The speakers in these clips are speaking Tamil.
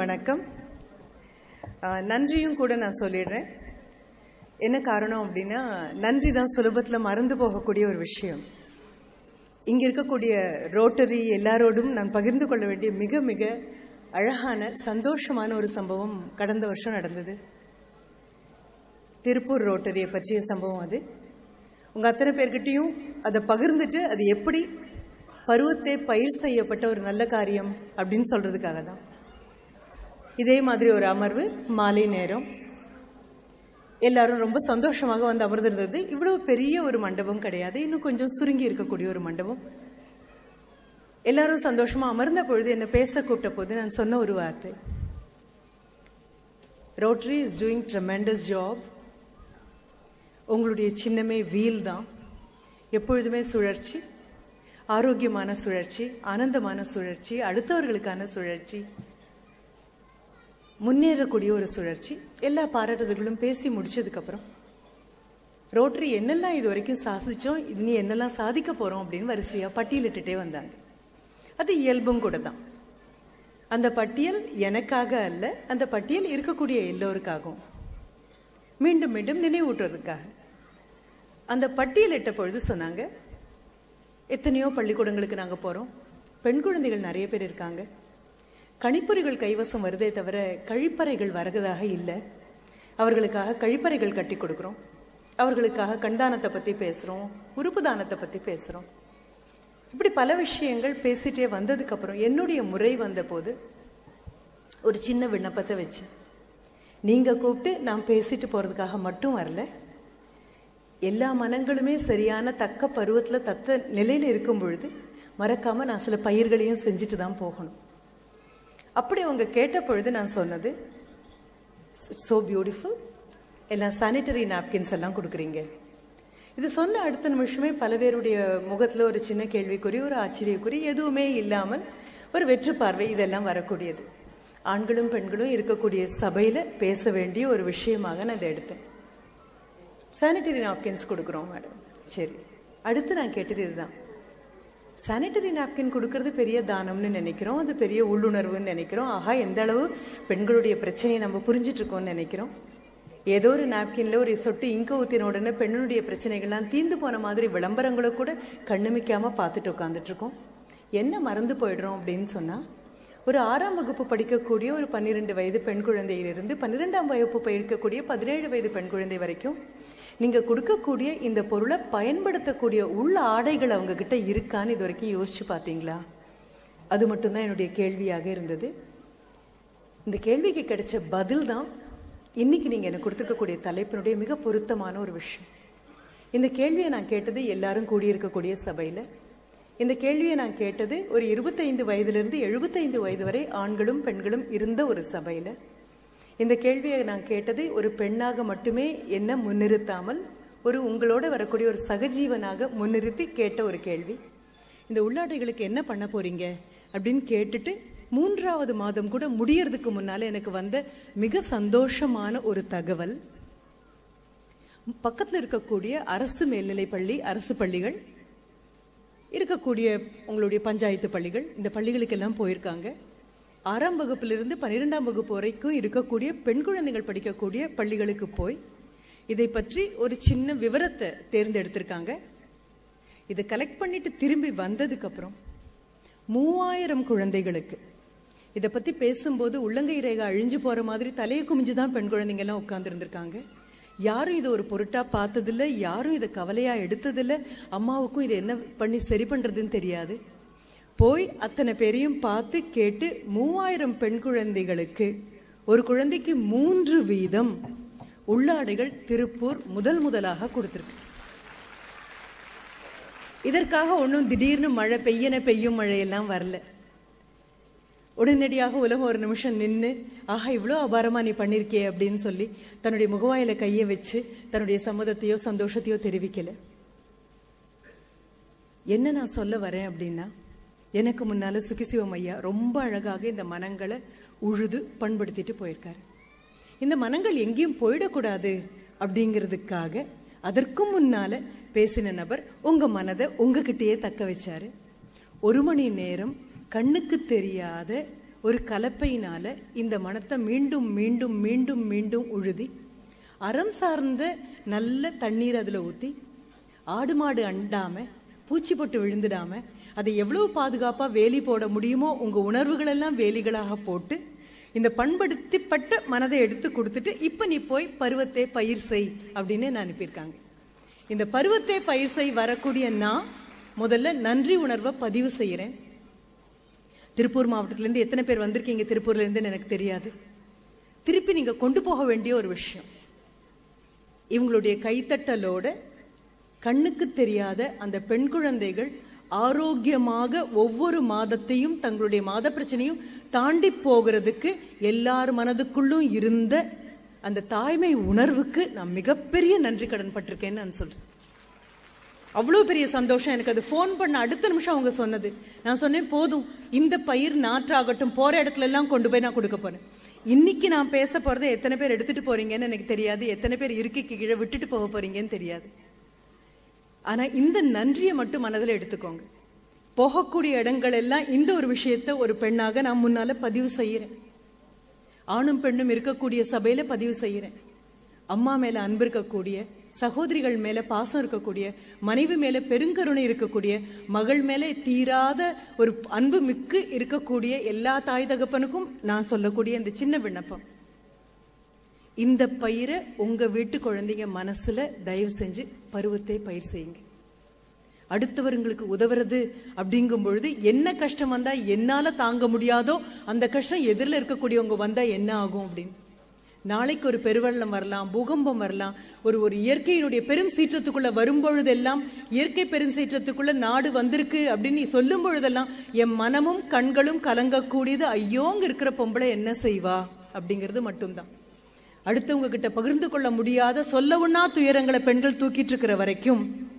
வணக்கம். நன்றியும் கூட நான் சொல்லிடுறேன். என்ன காரணம் அப்படின்னா நன்றி தான் சுலபத்தில் மறந்து போகக்கூடிய ஒரு விஷயம். இங்கே இருக்கக்கூடிய ரோட்டரி எல்லாரோடும் நான் பகிர்ந்து கொள்ள வேண்டிய மிக மிக அழகான சந்தோஷமான ஒரு சம்பவம் கடந்த வருஷம் நடந்தது. திருப்பூர் ரோட்டரியை பற்றிய சம்பவம் அது. உங்கள் அத்தனை பேர்கிட்டையும் அதை பகிர்ந்துட்டு அது எப்படி பருவத்தை பயிர் செய்யப்பட்ட ஒரு நல்ல காரியம் அப்படின்னு சொல்கிறதுக்காக தான். இதே மாதிரி ஒரு அமர்வு மாலை நேரம். எல்லாரும் ரொம்ப சந்தோஷமாக வந்து அமர்ந்திருந்தது. இவ்வளவு பெரிய ஒரு மண்டபம் கிடையாது. இன்னும் கொஞ்சம் சுருங்கி இருக்கக்கூடிய ஒரு மண்டபம். எல்லாரும் சந்தோஷமா அமர்ந்த பொழுது என்னை பேச கூப்பிட்ட போது நான் சொன்ன ஒரு வார்த்தை. Rotary is doing tremendous job உங்களுடைய சின்னமே வீல் தான். எப்பொழுதுமே சுழற்சி ஆரோக்கியமான சுழற்சி ஆனந்தமான சுழற்சி அடுத்தவர்களுக்கான சுழற்சி முன்னேறக்கூடிய ஒரு சுழற்சி. எல்லா பாராட்டுதல்களும் பேசி முடிச்சதுக்கப்புறம் ரோட்டரி என்னெல்லாம் இது வரைக்கும் சாதிச்சோம்? இனி என்னெல்லாம் சாதிக்க போகிறோம் அப்படின்னு வரிசையாக பட்டியலிட்டுட்டே வந்தாங்க. அது இயல்பும் கூட தான். அந்த பட்டியல் எனக்காக அல்ல அந்த பட்டியல் இருக்கக்கூடிய எல்லோருக்காகவும். மீண்டும் மீண்டும் நினைவூட்டுறதுக்காக. அந்த பட்டியலிட்ட பொழுது சொன்னாங்க எத்தனையோ பள்ளிக்கூடங்களுக்கு நாங்கள் போகிறோம் பெண் குழந்தைகள் நிறைய பேர் இருக்காங்க. கணிப்பொறிகள் கைவசம் வருதே தவிர கழிப்பறைகள் வரகுதாக இல்லை. அவர்களுக்காக கழிப்பறைகள் கட்டி கொடுக்குறோம். அவர்களுக்காக கண்தானத்தை பற்றி பேசுகிறோம் உறுப்பு தானத்தை பற்றி பேசுகிறோம் இப்படி பல விஷயங்கள் பேசிட்டே வந்ததுக்கப்புறம் என்னுடைய முறை வந்தபோது ஒரு சின்ன விண்ணப்பத்தை வச்சு நீங்கள் கூப்பிட்டு நான் பேசிட்டு போகிறதுக்காக மட்டும் வரல. எல்லா மனங்களுமே சரியான தக்க பருவத்தில் தத்த நிலையில் இருக்கும் பொழுது மறக்காமல் நான் சில பயிர்களையும் செஞ்சுட்டு தான் போகணும். அப்படி அவங்க கேட்ட பொழுது நான் சொன்னது ஸோ பியூட்டிஃபுல் எல்லாம் சானிட்டரி நாப்கின்ஸ் எல்லாம் கொடுக்குறீங்க. இது சொன்ன அடுத்த நிமிஷமே பல பேருடைய முகத்தில் ஒரு சின்ன கேள்விக்குறி ஒரு ஆச்சரியக்குறி எதுவுமே இல்லாமல் ஒரு வெற்று பார்வை இதெல்லாம் வரக்கூடியது. ஆண்களும் பெண்களும் இருக்கக்கூடிய சபையில் பேச வேண்டிய ஒரு விஷயமாக நான் இதை எடுத்தேன். சானிட்டரி நாப்கின்ஸ் கொடுக்குறோம் மேடம் சரி. அடுத்து நான் கேட்டது இதுதான். சானிட்டரி நாப்கின் கொடுக்கறது பெரிய தானம்னு நினைக்கிறோம். அது பெரிய உள்ளுணர்வுன்னு நினைக்கிறோம். ஆஹா எந்த அளவு பெண்களுடைய பிரச்சனையை நம்ம புரிஞ்சிட்ருக்கோம்னு நினைக்கிறோம். ஏதோ ஒரு நாப்கின்ல ஒரு சொட்டு இங்க ஊத்தின உடனே பெண்ணுடைய பிரச்சனைகள்லாம் தீந்து போன மாதிரி விளம்பரங்களை கூட கண்ணுமிக்காமல் பார்த்துட்டு உட்காந்துட்டு இருக்கோம் என்ன மறந்து போயிடுறோம் அப்படின்னு சொன்னால் ஒரு ஆறாம் வகுப்பு படிக்கக்கூடிய ஒரு பன்னிரெண்டு வயது பெண் குழந்தையிலிருந்து பன்னிரெண்டாம் வகுப்பு படிக்கக்கூடிய பதினேழு வயது பெண் குழந்தை வரைக்கும் நீங்கள் கொடுக்கக்கூடிய இந்த பொருளை பயன்படுத்தக்கூடிய உள்ள ஆடைகள் அவங்கக்கிட்ட இருக்கான்னு இது வரைக்கும் யோசிச்சு பார்த்தீங்களா? அது மட்டும்தான் என்னுடைய கேள்வியாக இருந்தது. இந்த கேள்விக்கு கிடைச்ச பதில் தான் இன்னைக்கு நீங்கள் எனக்கு கொடுத்துருக்கக்கூடிய தலைப்பினுடைய மிக பொருத்தமான ஒரு விஷயம். இந்த கேள்வியை நான் கேட்டது எல்லாரும் கூடியிருக்கக்கூடிய சபையில். இந்த கேள்வியை நான் கேட்டது ஒரு இருபத்தைந்து வயதிலிருந்து எழுபத்தைந்து வயது வரை ஆண்களும் பெண்களும் இருந்த ஒரு சபையில். இந்த கேள்வியை நான் கேட்டது ஒரு பெண்ணாக மட்டுமே என்ன முன்னிறுத்தாமல் ஒரு உங்களோட வரக்கூடிய ஒரு சகஜீவனாக முன்னிறுத்தி கேட்ட ஒரு கேள்வி. இந்த உள்ளாடைகளுக்கு என்ன பண்ண போறீங்க? அப்படின்னு கேட்டுட்டு மூன்றாவது மாதம் கூட முடியறதுக்கு முன்னால எனக்கு வந்த மிக சந்தோஷமான ஒரு தகவல். பக்கத்தில் இருக்கக்கூடிய அரசு மேல்நிலை பள்ளி அரசு பள்ளிகள் இருக்கக்கூடிய உங்களுடைய பஞ்சாயத்து பள்ளிகள் இந்த பள்ளிகளுக்கெல்லாம் போயிருக்காங்க. ஆறாம் வகுப்பிலிருந்து பன்னிரெண்டாம் வகுப்பு வரைக்கும் இருக்கக்கூடிய பெண் குழந்தைகள் படிக்கக்கூடிய பள்ளிகளுக்கு போய் இதை பற்றி ஒரு சின்ன விவரத்தை தேர்ந்தெடுத்திருக்காங்க. இதை கலெக்ட் பண்ணிட்டு திரும்பி வந்ததுக்கப்புறம் மூவாயிரம் குழந்தைகளுக்கு. இதை பற்றி பேசும்போது உள்ளங்கை ரேகை அழிஞ்சு போகிற மாதிரி தலையை குமிஞ்சு தான் பெண் குழந்தைங்க எல்லாம் யாரும் இதை ஒரு பொருட்டாக பார்த்ததில்ல யாரும் இதை கவலையாக எடுத்ததில்ல அம்மாவுக்கும் இதை என்ன பண்ணி சரி பண்ணுறதுன்னு தெரியாது. போய் அத்தனை பேரையும் பார்த்து கேட்டு மூவாயிரம் பெண் குழந்தைகளுக்கு ஒரு குழந்தைக்கு மூன்று வீதம் உள்ளாடைகள் திருப்பூர் முதல் முதலாக கொடுத்துருக்கு. இதற்காக ஒன்றும் திடீர்னு மழை பெய்யன பெய்யும் மழையெல்லாம் வரல. உடனடியாக உலகம் ஒரு நிமிஷம் நின்று ஆஹா இவ்வளோ அபாரமாக நீ பண்ணிருக்கியே அப்படின்னு சொல்லி தன்னுடைய முகவாயில கையை வச்சு தன்னுடைய சம்மதத்தையோ சந்தோஷத்தையோ தெரிவிக்கலை. என்ன நான் சொல்ல வரேன்? அப்படின்னா எனக்கு முன்னால சுகிசிவம் ஐயா ரொம்ப அழகாக இந்த மனங்களை உழுது பண்படுத்திட்டு போயிருக்காரு. இந்த மனங்கள் எங்கேயும் போயிடக்கூடாது அப்படிங்கிறதுக்காக அதற்கும் முன்னால பேசின நபர் உங்க மனதை உங்ககிட்டயே தக்க வச்சாரு. ஒரு மணி நேரம் கண்ணுக்கு தெரியாத ஒரு கலப்பையினால இந்த மனத்தை மீண்டும் மீண்டும் மீண்டும் மீண்டும் உழுதி அறம் சார்ந்த நல்ல தண்ணீர் அதில் ஊற்றி ஆடு மாடு அண்டாம பூச்சி போட்டு விழுந்துடாம அதை எவ்வளவு பாதுகாப்பா வேலி போட முடியுமோ உங்க உணர்வுகள் எல்லாம் வேலிகளாக போட்டு இந்த பண்படுத்திப்பட்ட மனதை எடுத்து கொடுத்துட்டு இப்ப நீ போய் பருவத்தை பயிர் செய் அப்படின்னு நான் அனுப்பியிருக்காங்க. இந்த பருவத்தை பயிர் செய் வரக்கூடிய நான் முதல்ல நன்றி உணர்வை பதிவு செய்கிறேன் திருப்பூர் மாவட்டத்திலேருந்து எத்தனை பேர் வந்திருக்கீங்க திருப்பூர்லேருந்துன்னு எனக்கு தெரியாது. திருப்பி நீங்கள் கொண்டு போக வேண்டிய ஒரு விஷயம். இவங்களுடைய கைத்தட்டலோட கண்ணுக்கு தெரியாத அந்த பெண் குழந்தைகள் ஆரோக்கியமாக ஒவ்வொரு மாதத்தையும் தங்களுடைய மாத பிரச்சனையும் தாண்டி போகிறதுக்கு எல்லார் மனதுக்குள்ளும் இருந்த அந்த தாய்மை உணர்வுக்கு நான் மிகப்பெரிய நன்றி கடன் பட்டிருக்கேன்னு நான் சொல்றேன். அவ்வளோ பெரிய சந்தோஷம் எனக்கு. அது ஃபோன் பண்ண அடுத்த நிமிஷம் அவங்க சொன்னது. நான் சொன்னேன் போதும். இந்த பயிர் நாற்றாகட்டும். போற இடத்துல எல்லாம் கொண்டு போய் நான் கொடுக்க போறேன். இன்னைக்கு நான் பேச போறதை எத்தனை பேர் எடுத்துட்டு போறீங்கன்னு எனக்கு தெரியாது. எத்தனை பேர் இருக்கைக்கு கீழே விட்டுட்டு போக போறீங்கன்னு தெரியாது. ஆனால் இந்த நன்றியை மட்டும் மனதில் எடுத்துக்கோங்க. போகக்கூடிய இடங்கள் எல்லாம் இந்த ஒரு விஷயத்த ஒரு பெண்ணாக நான் முன்னால் பதிவு செய்கிறேன் ஆணும் பெண்ணும் இருக்கக்கூடிய சபையில் பதிவு செய்கிறேன் அம்மா மேலே அன்பு இருக்கக்கூடிய சகோதரிகள் மேலே பாசம் இருக்கக்கூடிய மனைவி மேலே பெருங்கருணை இருக்கக்கூடிய மகள் மேலே தீராத ஒரு அன்பு மிக்கு இருக்கக்கூடிய எல்லா தாய் தகப்பனுக்கும் நான் சொல்லக்கூடிய இந்த சின்ன விண்ணப்பம். இந்த பயிரை உங்கள் வீட்டு குழந்தைங்க மனசில் தயவு செஞ்சு பருவத்தை பயிர் செய்யுங்க. அடுத்தவர்களுக்கு உதவுறது அப்படிங்கும் பொழுது என்ன கஷ்டம் வந்தால் என்னால் தாங்க முடியாதோ அந்த கஷ்டம் எதிரில் இருக்கக்கூடியவங்க வந்தால் என்ன ஆகும் அப்படின்னு. நாளைக்கு ஒரு பெருவெள்ளம் வரலாம் பூகம்பம் வரலாம். ஒரு ஒரு இயற்கையினுடைய பெரும் சீற்றத்துக்குள்ள வரும்பொழுதெல்லாம் இயற்கை பெரும் சீற்றத்துக்குள்ள நாடு வந்திருக்கு அப்படின்னு நீ சொல்லும் பொழுதெல்லாம் என் மனமும் கண்களும் கலங்கக்கூடியது ஐயோங்க இருக்கிற பொம்பளை என்ன செய்வா அப்படிங்கிறது மட்டும்தான். அடுத்தவங்க கிட்ட பகிர்ந்து கொள்ள முடியாத சொல்லவுன்னா துயரங்களை பெண்கள் தூக்கிட்டு இருக்கிற வரைக்கும்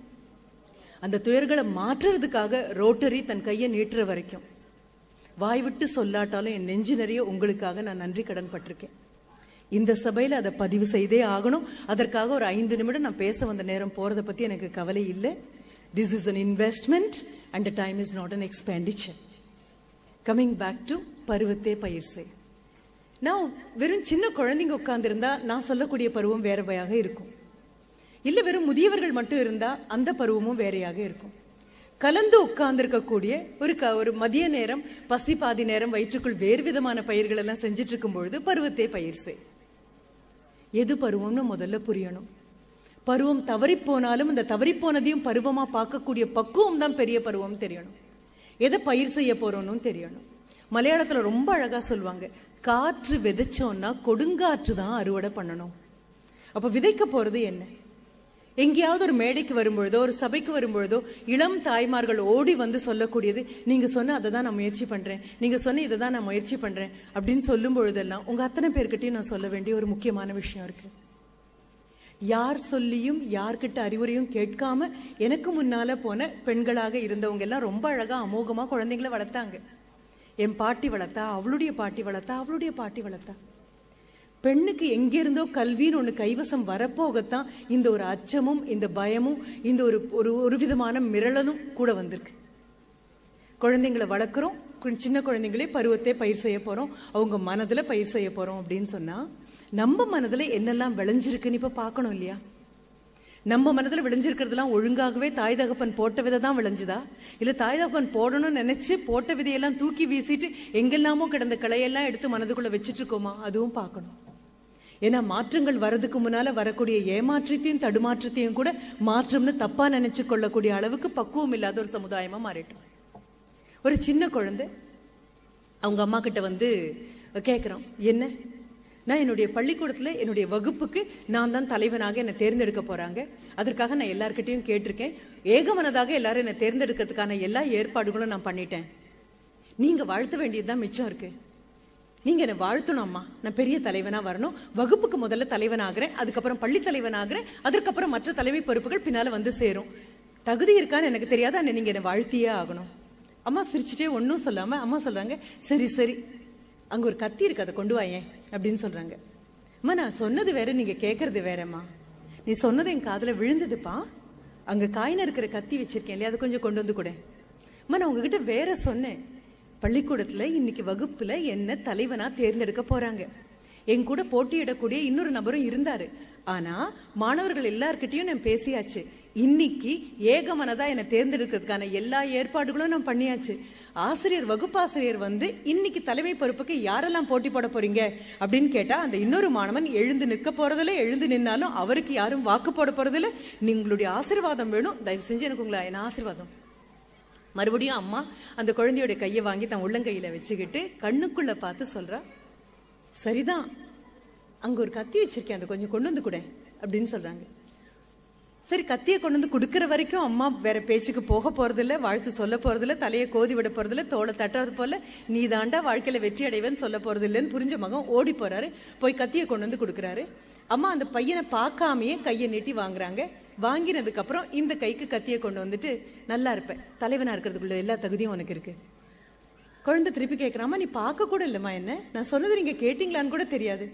அந்த துயர்களை மாற்றுறதுக்காக ரோட்டரி தன் கையை நீட்டுற வரைக்கும். வாய் விட்டு சொல்லாட்டாலும் என் நெஞ்சு நிறைய உங்களுக்காக நான் நன்றி கடன் பட்டிருக்கேன். இந்த சபையில் அதை பதிவு செய்தே ஆகணும். அதற்காக ஒரு ஐந்து நிமிடம் நான் பேச வந்த நேரம் போகிறத பற்றி எனக்கு கவலை இல்லை. This is an investment and time is not an expenditure coming back to பருவத்தே பயிர் செய். நான் வெறும் சின்ன குழந்தைங்க உட்காந்துருந்தா நான் சொல்லக்கூடிய பருவம் வேறவையாக இருக்கும். இல்லை வெறும் முதியவர்கள் மட்டும் இருந்தால் அந்த பருவமும் வேறையாக இருக்கும். கலந்து உட்கார்ந்துருக்கக்கூடிய ஒரு க ஒரு மதிய நேரம் பசி பாதி நேரம் வயிற்றுக்குள் வேறு விதமான பயிர்கள் எல்லாம் செஞ்சுட்டு இருக்கும் பொழுது பருவத்தை பயிர் செய். எது பருவம்னு முதல்ல புரியணும். பருவம் தவறி போனாலும் அந்த தவறி போனதையும் பருவமா பார்க்கக்கூடிய பக்குவம் தான் பெரிய பருவம் தெரியணும். எதை பயிர் செய்ய போகிறோன்னு தெரியணும். மலையாளத்துல ரொம்ப அழகா சொல்லுவாங்க காற்று விதைச்சோன்னா கொடுங்காற்று தான் அறுவடை பண்ணணும். அப்ப விதைக்க போறது என்ன? எங்கேயாவது ஒரு மேடைக்கு வரும்பொழுதோ ஒரு சபைக்கு வரும்பொழுதோ இளம் தாய்மார்கள் ஓடி வந்து சொல்லக்கூடியது நீங்க சொன்ன அதை தான் நான் முயற்சி பண்றேன். நீங்க சொன்ன இதை தான் நான் முயற்சி பண்றேன். அப்படின்னு சொல்லும் பொழுதெல்லாம் உங்க அத்தனை பேர்கிட்டயும் நான் சொல்ல வேண்டிய ஒரு முக்கியமான விஷயம் இருக்கு. யார் சொல்லியும் யார்கிட்ட அறிவுரையும் கேட்காம எனக்கு முன்னால போன பெண்களாக இருந்தவங்க எல்லாம் ரொம்ப அழகா அமோகமா குழந்தைங்களை வளர்த்தாங்க. என் பாட்டி வளர்த்தா அவளுடைய பாட்டி வளர்த்தா அவளுடைய பாட்டி வளர்த்தா பெண்ணுக்கு எங்கிருந்தோ கல்வின்னு ஒன்று கைவசம் வரப்போகத்தான் இந்த ஒரு அச்சமும் இந்த பயமும் இந்த ஒரு ஒரு ஒரு விதமான மிரளலும் கூட வந்திருக்கு. குழந்தைங்களை வளர்க்குறோம் சின்ன குழந்தைங்களே பருவத்தை பயிர் செய்ய போகிறோம் அவங்க மனதில் பயிர் செய்ய போகிறோம் அப்படின்னு சொன்னால் நம்ம மனதில் என்னெல்லாம் விளைஞ்சிருக்குன்னு இப்போ பார்க்கணும் இல்லையா? நம்ம மனதில் விளைஞ்சிருக்கிறதெல்லாம் ஒழுங்காகவே தாய் தகப்பன் போட்ட விதை தான் விளைஞ்சுதா இல்லை தாய் தகப்பன் போடணும்னு நினச்சி போட்ட விதையெல்லாம் தூக்கி வீசிட்டு எங்கெல்லாமோ கிடந்த கிளையெல்லாம் எடுத்து மனதுக்குள்ளே வச்சிட்டு இருக்கோமா அதுவும் பார்க்கணும். ஏன்னா மாற்றங்கள் வர்றதுக்கு முன்னால் வரக்கூடிய ஏமாற்றத்தையும் தடுமாற்றத்தையும் கூட மாற்றம்னு தப்பாக நினச்சி கொள்ளக்கூடிய அளவுக்கு பக்குவம் இல்லாத ஒரு சமுதாயமாக மாறிட்டோம். ஒரு சின்ன குழந்தை அவங்க அம்மா கிட்ட வந்து கேட்குறான் என்ன? நான் என்னுடைய பள்ளிக்கூடத்தில் என்னுடைய வகுப்புக்கு நான் தான் தலைவனாக என்னை தேர்ந்தெடுக்க போறாங்க. அதற்காக நான் எல்லார்கிட்டயும் கேட்டிருக்கேன். ஏகமனதாக எல்லாரும் என்னை தேர்ந்தெடுக்கிறதுக்கான எல்லா ஏற்பாடுகளும் நான் பண்ணிட்டேன். நீங்க வாழ்த்த வேண்டியதுதான் மிச்சம் இருக்கு. நீங்க என்ன வாழ்த்தணும் அம்மா. நான் பெரிய தலைவனா வரணும். வகுப்புக்கு முதல்ல தலைவனாகிறேன். அதுக்கப்புறம் பள்ளி தலைவனாகிறேன். அதற்கப்புறம் மற்ற தலைமை பொறுப்புகள் பின்னால வந்து சேரும். தகுதி இருக்கான்னு எனக்கு தெரியாது? ஆனா நீங்க என்னை வாழ்த்தியே ஆகணும். அம்மா சிரிச்சுட்டே ஒன்றும் சொல்லாம அம்மா சொல்றாங்க சரி சரி. அங்க ஒரு கத்தி இருக்கு அதை கொண்டு வாயேன். அப்படின்னு சொல்றாங்க. அம்மா நான் சொன்னது வேற நீங்க கேட்கறது வேறம்மா. நீ சொன்னது என் காதில் விழுந்ததுப்பா. அங்க காயின இருக்கிற கத்தி வச்சிருக்கேன் இல்லையா அதை கொஞ்சம் கொண்டு வந்து கூட. அம்மா நான் உங்ககிட்ட வேற சொன்னேன். பள்ளிக்கூடத்துல இன்னைக்கு வகுப்புல என்ன தலைவனா தேர்ந்தெடுக்க போறாங்க. என் கூட போட்டியிடக்கூடிய இன்னொரு நபரும் இருந்தாரு. ஆனா மாணவர்கள் எல்லார்கிட்டையும் நான் பேசியாச்சு. இன்னைக்கு ஏகமனதா என்னை தேர்ந்தெடுக்கிறதுக்கான எல்லா ஏற்பாடுகளும் நான் பண்ணியாச்சு. ஆசிரியர் வகுப்பாசிரியர் வந்து இன்னைக்கு தலைமை பொறுப்புக்கு யாரெல்லாம் போட்டி போட போறீங்க? அப்படின்னு கேட்டா அந்த இன்னொரு மாணவன் எழுந்து நிற்க போறதில்ல எழுந்து நின்னாலும் அவருக்கு யாரும் வாக்கு போட போறதில்ல. நீங்களுடைய ஆசீர்வாதம் வேணும். தயவு செஞ்சு எனக்கு உங்களை என்ன ஆசிர்வாதம்? மறுபடியும் அம்மா அந்த குழந்தையோட கையை வாங்கி தன் உள்ளங்கையில வச்சுக்கிட்டு கண்ணுக்குள்ள பார்த்து சொல்றா சரிதான். அங்க ஒரு கத்தி வச்சிருக்கேன். அதை கொஞ்சம் கொண்டு வந்து கூட அப்படின்னு சொல்றாங்க. சரி கத்தியை கொண்டு வந்து கொடுக்குற வரைக்கும் அம்மா வேற பேச்சுக்கு போக போறதில்ல வாழ்த்து சொல்ல போறதில்ல தலையை கோதி விட போறதில்ல தோலை தட்டுறது போல நீ தாண்டா வாழ்க்கையில வெற்றி அடைவேன்னு சொல்ல போறதில்லன்னு புரிஞ்ச மகன் ஓடி போறாரு போய் கத்தியை கொண்டு வந்து கொடுக்குறாரு. அம்மா அந்த பையனை பார்க்காமயே கையை நீட்டி வாங்குறாங்க. வாங்கினதுக்கு அப்புறம் இந்த கைக்கு கத்தியை கொண்டு வந்துட்டு நல்லா இருப்பேன் தலைவனா இருக்கிறதுக்குள்ள எல்லா தகுதியும் உனக்கு இருக்கு. குழந்தை திருப்பி கேட்குறாமா நீ பார்க்க கூட இல்லைம்மா என்ன? நான் சொன்னது நீங்க கேட்டீங்களான்னு கூட தெரியாது.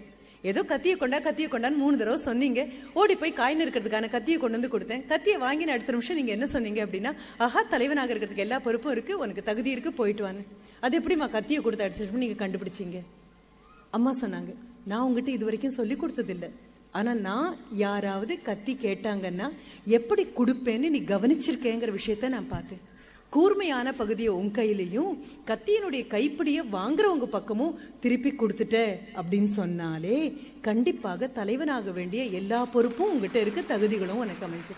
ஏதோ கத்தியை கொண்டா கத்தியை கொண்டான்னு மூணு தடவை சொன்னீங்க. ஓடி போய் காயின் இருக்கிறதுக்கான கத்தியை கொண்டு வந்து கொடுத்தேன். கத்தியை வாங்கின அடுத்த நிமிஷம் நீங்க என்ன சொன்னீங்க அப்படின்னா ஆஹா தலைவனாக இருக்கிறதுக்கு எல்லா பொறுப்பும் இருக்கு உனக்கு தகுதி இருக்கு போயிட்டு வாங்க அது எப்படிம்மா கத்தியை கொடுத்து அடுத்த நிமிஷம் நீங்க கண்டுபிடிச்சீங்க? அம்மா சொன்னாங்க நான் உங்ககிட்ட இது வரைக்கும் சொல்லி கொடுத்ததில்ல. ஆனால் நான் யாராவது கத்தி கேட்டாங்கன்னா எப்படி கொடுப்பேன்னு நீ கவனிச்சிருக்கேங்கிற விஷயத்த நான் பார்த்தேன். கூர்மையான பகுதியை உன் கையிலையும் கத்தியினுடைய கைப்பிடியை வாங்குறவங்க பக்கமும் திருப்பி கொடுத்துட்ட அப்படின்னு சொன்னாலே கண்டிப்பாக தலைவனாக வேண்டிய எல்லா பொறுப்பும் உங்ககிட்ட இருக்க தகுதிகளும் உனக்கு அமைஞ்சு.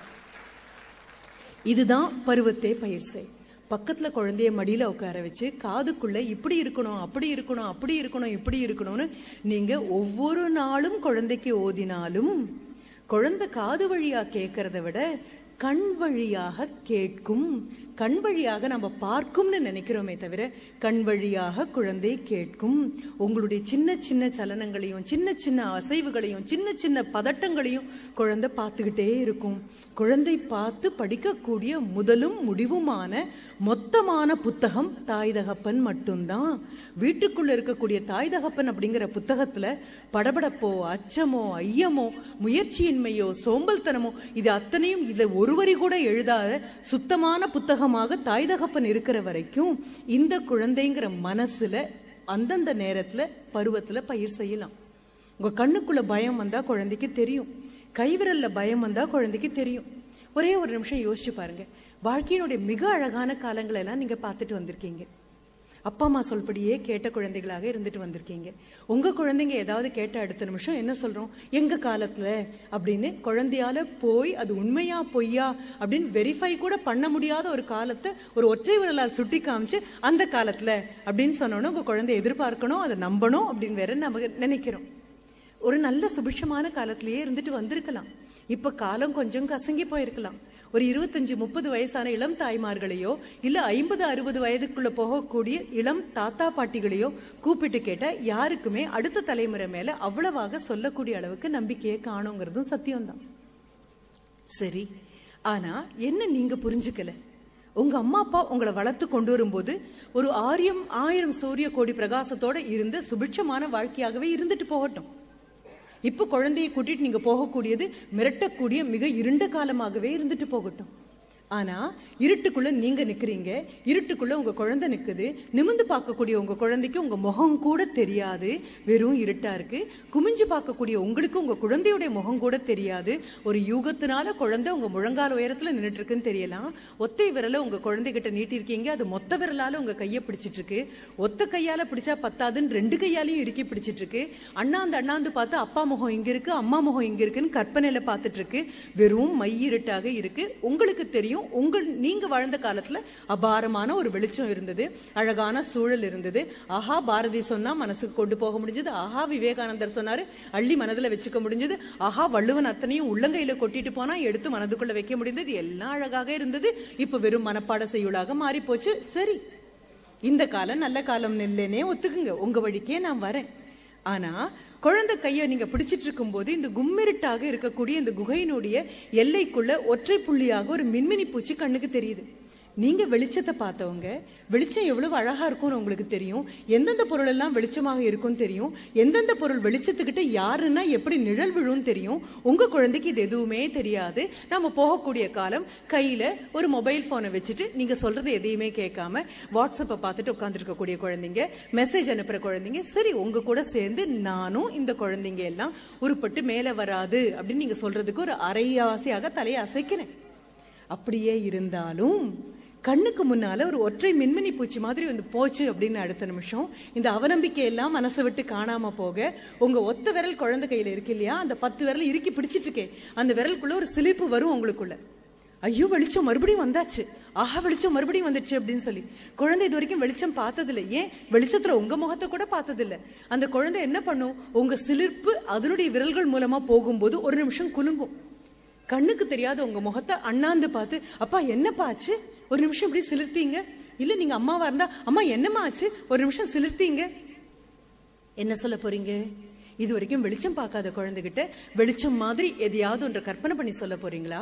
இதுதான் பருவத்தே பயிர் செய். பக்கத்துல குழந்தைய மடியில உட்கார வச்சு காதுக்குள்ள இப்படி இருக்கணும் அப்படி இருக்கணும் அப்படி இருக்கணும் இப்படி இருக்கணும்னு நீங்க ஒவ்வொரு நாளும் குழந்தைக்கு ஓதினாலும் குழந்தை காது வழியா கேட்கறத விட கண் வழியாக கேட்கும். கண் வழியாக நம்ம பார்க்கும்னு நினைக்கிறோமே தவிர கண் வழியாக குழந்தை கேட்கும். உங்களுடைய சின்ன சின்ன சலனங்களையும் சின்ன சின்ன அசைவுகளையும் சின்ன சின்ன பதட்டங்களையும் குழந்தை பார்த்துக்கிட்டே இருக்கும். குழந்தை பார்த்து படிக்கக்கூடிய முதலும் முடிவுமான மொத்தமான புத்தகம் தாய் தகப்பன் மட்டும்தான். வீட்டுக்குள்ள இருக்கக்கூடிய தாய் தகப்பன் அப்படிங்கிற புத்தகத்துல படபடப்போ அச்சமோ ஐயமோ முயற்சியின்மையோ சோம்பல்தனமோ இது அத்தனையும் இதுல ஒரு ஒருவரி கூட எழுதாத சுத்தமான புத்தகமாக தாய் தகப்பன் இருக்கிற வரைக்கும் இந்த குழந்தைங்கிற மனசுல அந்தந்த நேரத்துல பருவத்துல பயிர் செய்யலாம். உங்க கண்ணுக்குள்ள பயம் வந்தா குழந்தைக்கு தெரியும். கைவிரல்ல பயம் வந்தா குழந்தைக்கு தெரியும். ஒரே ஒரு நிமிஷம் யோசிச்சு பாருங்க. வாழ்க்கையினுடைய மிக அழகான காலங்களை எல்லாம் நீங்க பார்த்துட்டு வந்திருக்கீங்க. அப்பா அம்மா சொல்படியே கேட்ட குழந்தைகளாக இருந்துட்டு வந்திருக்கீங்க. உங்கள் குழந்தைங்க ஏதாவது கேட்ட அடுத்த நிமிஷம் என்ன சொல்கிறோம் எங்கள் காலத்தில்? அப்படின்னு குழந்தையால் போய் அது உண்மையா பொய்யா அப்படின்னு வெரிஃபை கூட பண்ண முடியாத ஒரு காலத்தை ஒரு ஒற்றை விரலால் சுட்டி காமிச்சு அந்த காலத்தில் அப்படின்னு சொன்னோன்னே உங்கள் குழந்தை எதிர்பார்க்கணும் அதை நம்பணும் அப்படின்னு வேற நம்ம நினைக்கிறோம். ஒரு நல்ல சுபிட்சமான காலத்திலேயே இருந்துட்டு வந்திருக்கலாம். இப்போ காலம் கொஞ்சம் கசங்கி போயிருக்கலாம். ஒரு இருபத்தஞ்சு முப்பது வயசான இளம் தாய்மார்களையோ இல்ல ஐம்பது அறுபது வயதுக்குள்ள போகக்கூடிய இளம் தாத்தா பாட்டிகளையோ கூப்பிட்டு கேட்டா யாருக்குமே அடுத்த தலைமுறை மேல அவ்வளவாக சொல்லக்கூடிய அளவுக்கு நம்பிக்கையை காணுங்கிறதும் சத்தியம்தான். சரி ஆனா என்ன நீங்க புரிஞ்சுக்கல? உங்க அம்மா அப்பா உங்களை வளர்த்து கொண்டு வரும்போது ஒரு ஆயிரம் ஆயிரம் சூரிய கோடி பிரகாசத்தோட இருந்து சுபிட்சமான வாழ்க்கையாகவே இருந்துட்டு போகட்டும். இப்போ குழந்தையை கூட்டிட்டு நீங்க போகக்கூடியது மிரட்டக்கூடிய மிக இருண்ட காலமாகவே இருந்துட்டு போகட்டும். ஆனால் இருட்டுக்குள்ளே நீங்கள் நிற்கிறீங்க இருட்டுக்குள்ளே உங்கள் குழந்தை நிற்குது நிமிந்து பார்க்கக்கூடிய உங்கள் குழந்தைக்கு உங்கள் முகம் கூட தெரியாது. வெறும் இருட்டாக இருக்குது குமிஞ்சு பார்க்கக்கூடிய உங்களுக்கு உங்கள் குழந்தையுடைய முகம் கூட தெரியாது. ஒரு யூகத்தினால குழந்தை உங்கள் முழங்கால் உயரத்தில் நின்றுட்டுருக்குன்னு தெரியலாம். ஒத்தை விரலை உங்கள் குழந்தைகிட்ட நீட்டிருக்கீங்க. அது மொத்த விரலால் உங்கள் கையை பிடிச்சிட்ருக்கு ஒத்த கையால் பிடிச்சா பத்தாதுன்னு ரெண்டு கையாலையும் இறுக்கி பிடிச்சிட்ருக்கு அண்ணாந்து அண்ணாந்து பார்த்து அப்பா முகம் இங்கே இருக்குது அம்மா முகம் இங்கே இருக்குன்னு கற்பனையில் பார்த்துட்ருக்கு வெறும் மையிருட்டாக இருக்குது உங்களுக்கு தெரியும் உங்கள் நீங்க வாழ்ந்த காலத்துல அபாரமான ஒரு வெளிச்சம் இருந்தது அழகான சூழல் இருந்தது. ஆஹா பாரதி சொன்னா மனசுக்கு கொண்டு போக முடிஞ்சது. ஆஹா விவேகானந்தர் சொன்னாரு அள்ளி மனதுல வச்சுக்க முடிஞ்சது. ஆஹா வள்ளுவன் அத்தனையும் உள்ளங்கையில கொட்டிட்டு போனா எடுத்து மனதுக்குள்ள வைக்க முடிந்தது. எல்லாம் அழகாக இருந்தது. இப்ப வெறும் மனப்பாட செய்யுளாக மாறி போச்சு சரி இந்த காலம் நல்ல காலம் இல்லைன்னே ஒத்துக்குங்க. உங்க வழிக்கே நான் வரேன். ஆனா குழந்தை கையை நீங்க பிடிச்சிட்டு இருக்கும்போது இந்த கும்மிருட்டாக இருக்கக்கூடிய இந்த குகையினுடைய எல்லைக்குள்ள ஒற்றை புள்ளியாக ஒரு மின்மினி பூச்சி கண்ணுக்கு தெரியுது. நீங்க வெளிச்சத்தை பார்த்தவங்க வெளிச்சம் எவ்வளவு அழகா இருக்கும்னு உங்களுக்கு தெரியும் எந்தெந்த பொருள் எல்லாம் வெளிச்சமாக இருக்கும் தெரியும் எந்தெந்த பொருள் வெளிச்சத்துக்கிட்ட யாருன்னா எப்படி நிழல் விழும் தெரியும் உங்க குழந்தைக்கு இது எதுவுமே தெரியாது. நம்ம போகக்கூடிய காலம் கையில ஒரு மொபைல் போனை வச்சுட்டு நீங்க சொல்றது எதையுமே கேட்காம வாட்ஸ்அப்பை பார்த்துட்டு உட்காந்துருக்கக்கூடிய குழந்தைங்க மெசேஜ் அனுப்புற குழந்தைங்க சரி உங்க கூட சேர்ந்து நானும் இந்த குழந்தைங்க எல்லாம் உருப்பட்டு மேலே வராது அப்படின்னு நீங்க சொல்றதுக்கு ஒரு அரையாசையாக தலையை அசைக்கிறேன். அப்படியே இருந்தாலும் கண்ணுக்கு முன்னால ஒரு ஒற்றை மின்மினி பூச்சி மாதிரி வந்து போச்சு அப்படின்னு அடுத்த நிமிஷம். இந்த அவநம்பிக்கை எல்லாம் மனசை விட்டு காணாம போக உங்க ஒத்த விரல் குழந்தை கையில இருக்கு இல்லையா? அந்த பத்து விரல் இறுக்கி பிடிச்சிட்டு இருக்கே. அந்த விரலுக்குள்ள ஒரு சிலிப்பு வரும் உங்களுக்குள்ள. ஐயோ வெளிச்சம் மறுபடியும் வந்தாச்சு. ஆஹா வெளிச்சம் மறுபடியும் வந்துச்சு அப்படின்னு சொல்லி. குழந்தை இது வரைக்கும் வெளிச்சம் பார்த்ததில்லை. ஏன்? வெளிச்சத்துல உங்க முகத்தை கூட பார்த்ததில்ல. அந்த குழந்தை என்ன பண்ணும்? உங்க சிலிர்ப்பு அதனுடைய விரல்கள் மூலமா போகும்போது ஒரு நிமிஷம் குலுங்கும். கண்ணுக்கு தெரியாத உங்க முகத்தை அண்ணாந்து பார்த்து அப்பா என்னப்பா ஆச்சு? ஒரு நிமிஷம் இப்படி சிலிர்த்தீங்க? இல்ல நீங்க அம்மாவா இருந்தா அம்மா என்னம்மா ஆச்சு? ஒரு நிமிஷம் சிலிர்த்தீங்க. என்ன சொல்ல போறீங்க? இது வரைக்கும் வெளிச்சம் பார்க்காத குழந்தைகிட்ட வெளிச்சம் மாதிரி எதையாவது ஒன்று கற்பனை பண்ணி சொல்ல போறீங்களா?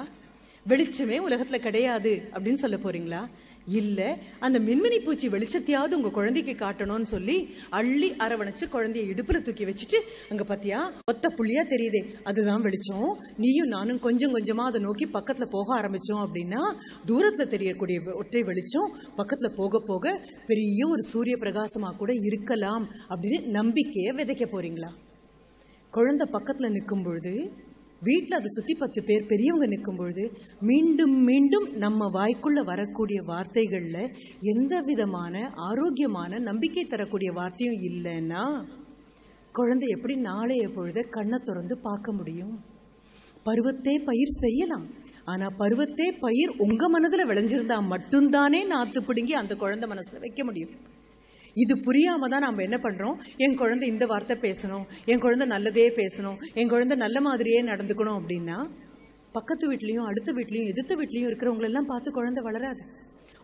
வெளிச்சமே உலகத்துல கிடையாது அப்படின்னு சொல்ல போறீங்களா? இல்லை அந்த மின்மினி பூச்சி வெளிச்சத்தையாவது உங்கள் குழந்தைக்கு காட்டணும்னு சொல்லி அள்ளி அரவணைச்சு குழந்தைய இடுப்பில் தூக்கி வச்சுட்டு அங்கே பார்த்தியா ஒத்த புள்ளியாக தெரியுதே அதுதான் வெளிச்சம். நீயும் நானும் கொஞ்சம் கொஞ்சமாக அதை நோக்கி பக்கத்தில் போக ஆரம்பித்தோம் அப்படின்னா தூரத்தில் தெரியக்கூடிய ஒற்றை வெளிச்சம் பக்கத்தில் போக போக பெரிய ஒரு சூரிய பிரகாசமாக கூட இருக்கலாம் அப்படின்னு நம்பிக்கையை விதைக்க போகிறீங்களா குழந்தை பக்கத்தில் நிற்கும் பொழுது வீட்டில் அதை சுற்றி பத்து பேர் பெரியவங்க நிற்கும் பொழுது மீண்டும் மீண்டும் நம்ம வாய்க்குள்ளே வரக்கூடிய வார்த்தைகளில் எந்த விதமான ஆரோக்கியமான நம்பிக்கை தரக்கூடிய வார்த்தையும் இல்லைன்னா குழந்தை எப்படி நாளைய பொழுத கண்ணை திறந்து பார்க்க முடியும்? பருவத்தே பயிர் செய்யலாம். ஆனால் பருவத்தே பயிர் உங்கள் மனதில் விளைஞ்சிருந்தா மட்டும்தானே நாற்று பிடுங்கி அந்த குழந்தை மனசில் வைக்க முடியும். இது புரியாம தான் நம்ம என்ன பண்றோம்? என் குழந்தை இந்த வார்த்தை பேசணும் என் குழந்தை நல்லதே பேசணும் என் குழந்தை நல்ல மாதிரியே நடந்துக்கணும் அப்படின்னா பக்கத்து வீட்லயும் அடுத்த வீட்லயும் எதிர்த்த வீட்லயும் இருக்கிறவங்களெல்லாம் பார்த்து குழந்தை வளராது.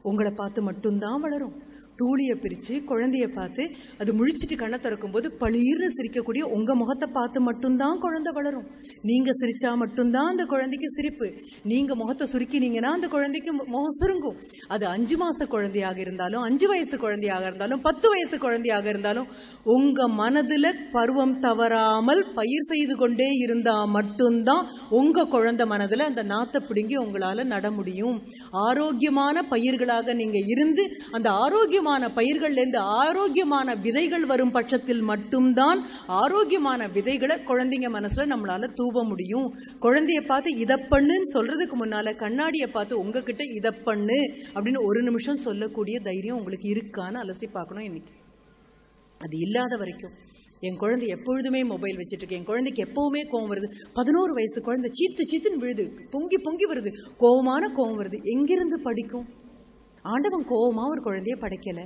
உங்களை பார்த்து மட்டும்தான் வளரும். தூளியை பிரித்து குழந்தைய பார்த்து அது முழிச்சிட்டு கண்ணை திறக்கும்போது பளிர்னு சிரிக்கக்கூடிய உங்கள் முகத்தை பார்த்து மட்டும்தான் குழந்தை வளரும். நீங்கள் சிரித்தா மட்டும்தான் அந்த குழந்தைக்கு சிரிப்பு. நீங்கள் முகத்தை சுருக்கினீங்கன்னா அந்த குழந்தைக்கு மு- முகம் சுருங்கும். அது அஞ்சு மாத குழந்தையாக இருந்தாலும் அஞ்சு வயசு குழந்தையாக இருந்தாலும் பத்து வயசு குழந்தையாக இருந்தாலும் உங்கள் மனதில் பருவம் தவறாமல் பயிர் செய்து கொண்டே இருந்தால் மட்டும்தான் உங்கள் குழந்தை மனதில் அந்த நாத்தை பிடுங்கி உங்களால் நட முடியும். ஆரோக்கியமான பயிர்களாக நீங்கள் இருந்து அந்த ஆரோக்கியம் ஆரோக்கியமான பயிர்கள்லேருந்து ஆரோக்கியமான விதைகள் வரும் பட்சத்தில் மட்டும்தான் ஆரோக்கியமான விதைகளை குழந்தைங்க மனசில் நம்மளால் தூவ முடியும். குழந்தைய பார்த்து இதை பண்ணுன்னு சொல்கிறதுக்கு முன்னால் கண்ணாடியை பார்த்து உங்ககிட்ட இதை பண்ணு அப்படின்னு ஒரு நிமிஷம் சொல்லக்கூடிய தைரியம் உங்களுக்கு இருக்கான்னு அலசி பார்க்கணும் இன்னைக்கு. அது இல்லாத வரைக்கும் என் குழந்தை எப்பொழுதுமே மொபைல் வச்சுட்டு இருக்கு. என் குழந்தைக்கு எப்பவுமே கோவம் வருது. பதினோரு வயசு குழந்தை சீத்து சீத்துன்னு விழுது. பொங்கி பொங்கி வருது. கோவமான கோவம் வருது. எங்கிருந்து படிக்கும்? ஆண்டவன் கோபமாக ஒரு குழந்தைய படைக்கல.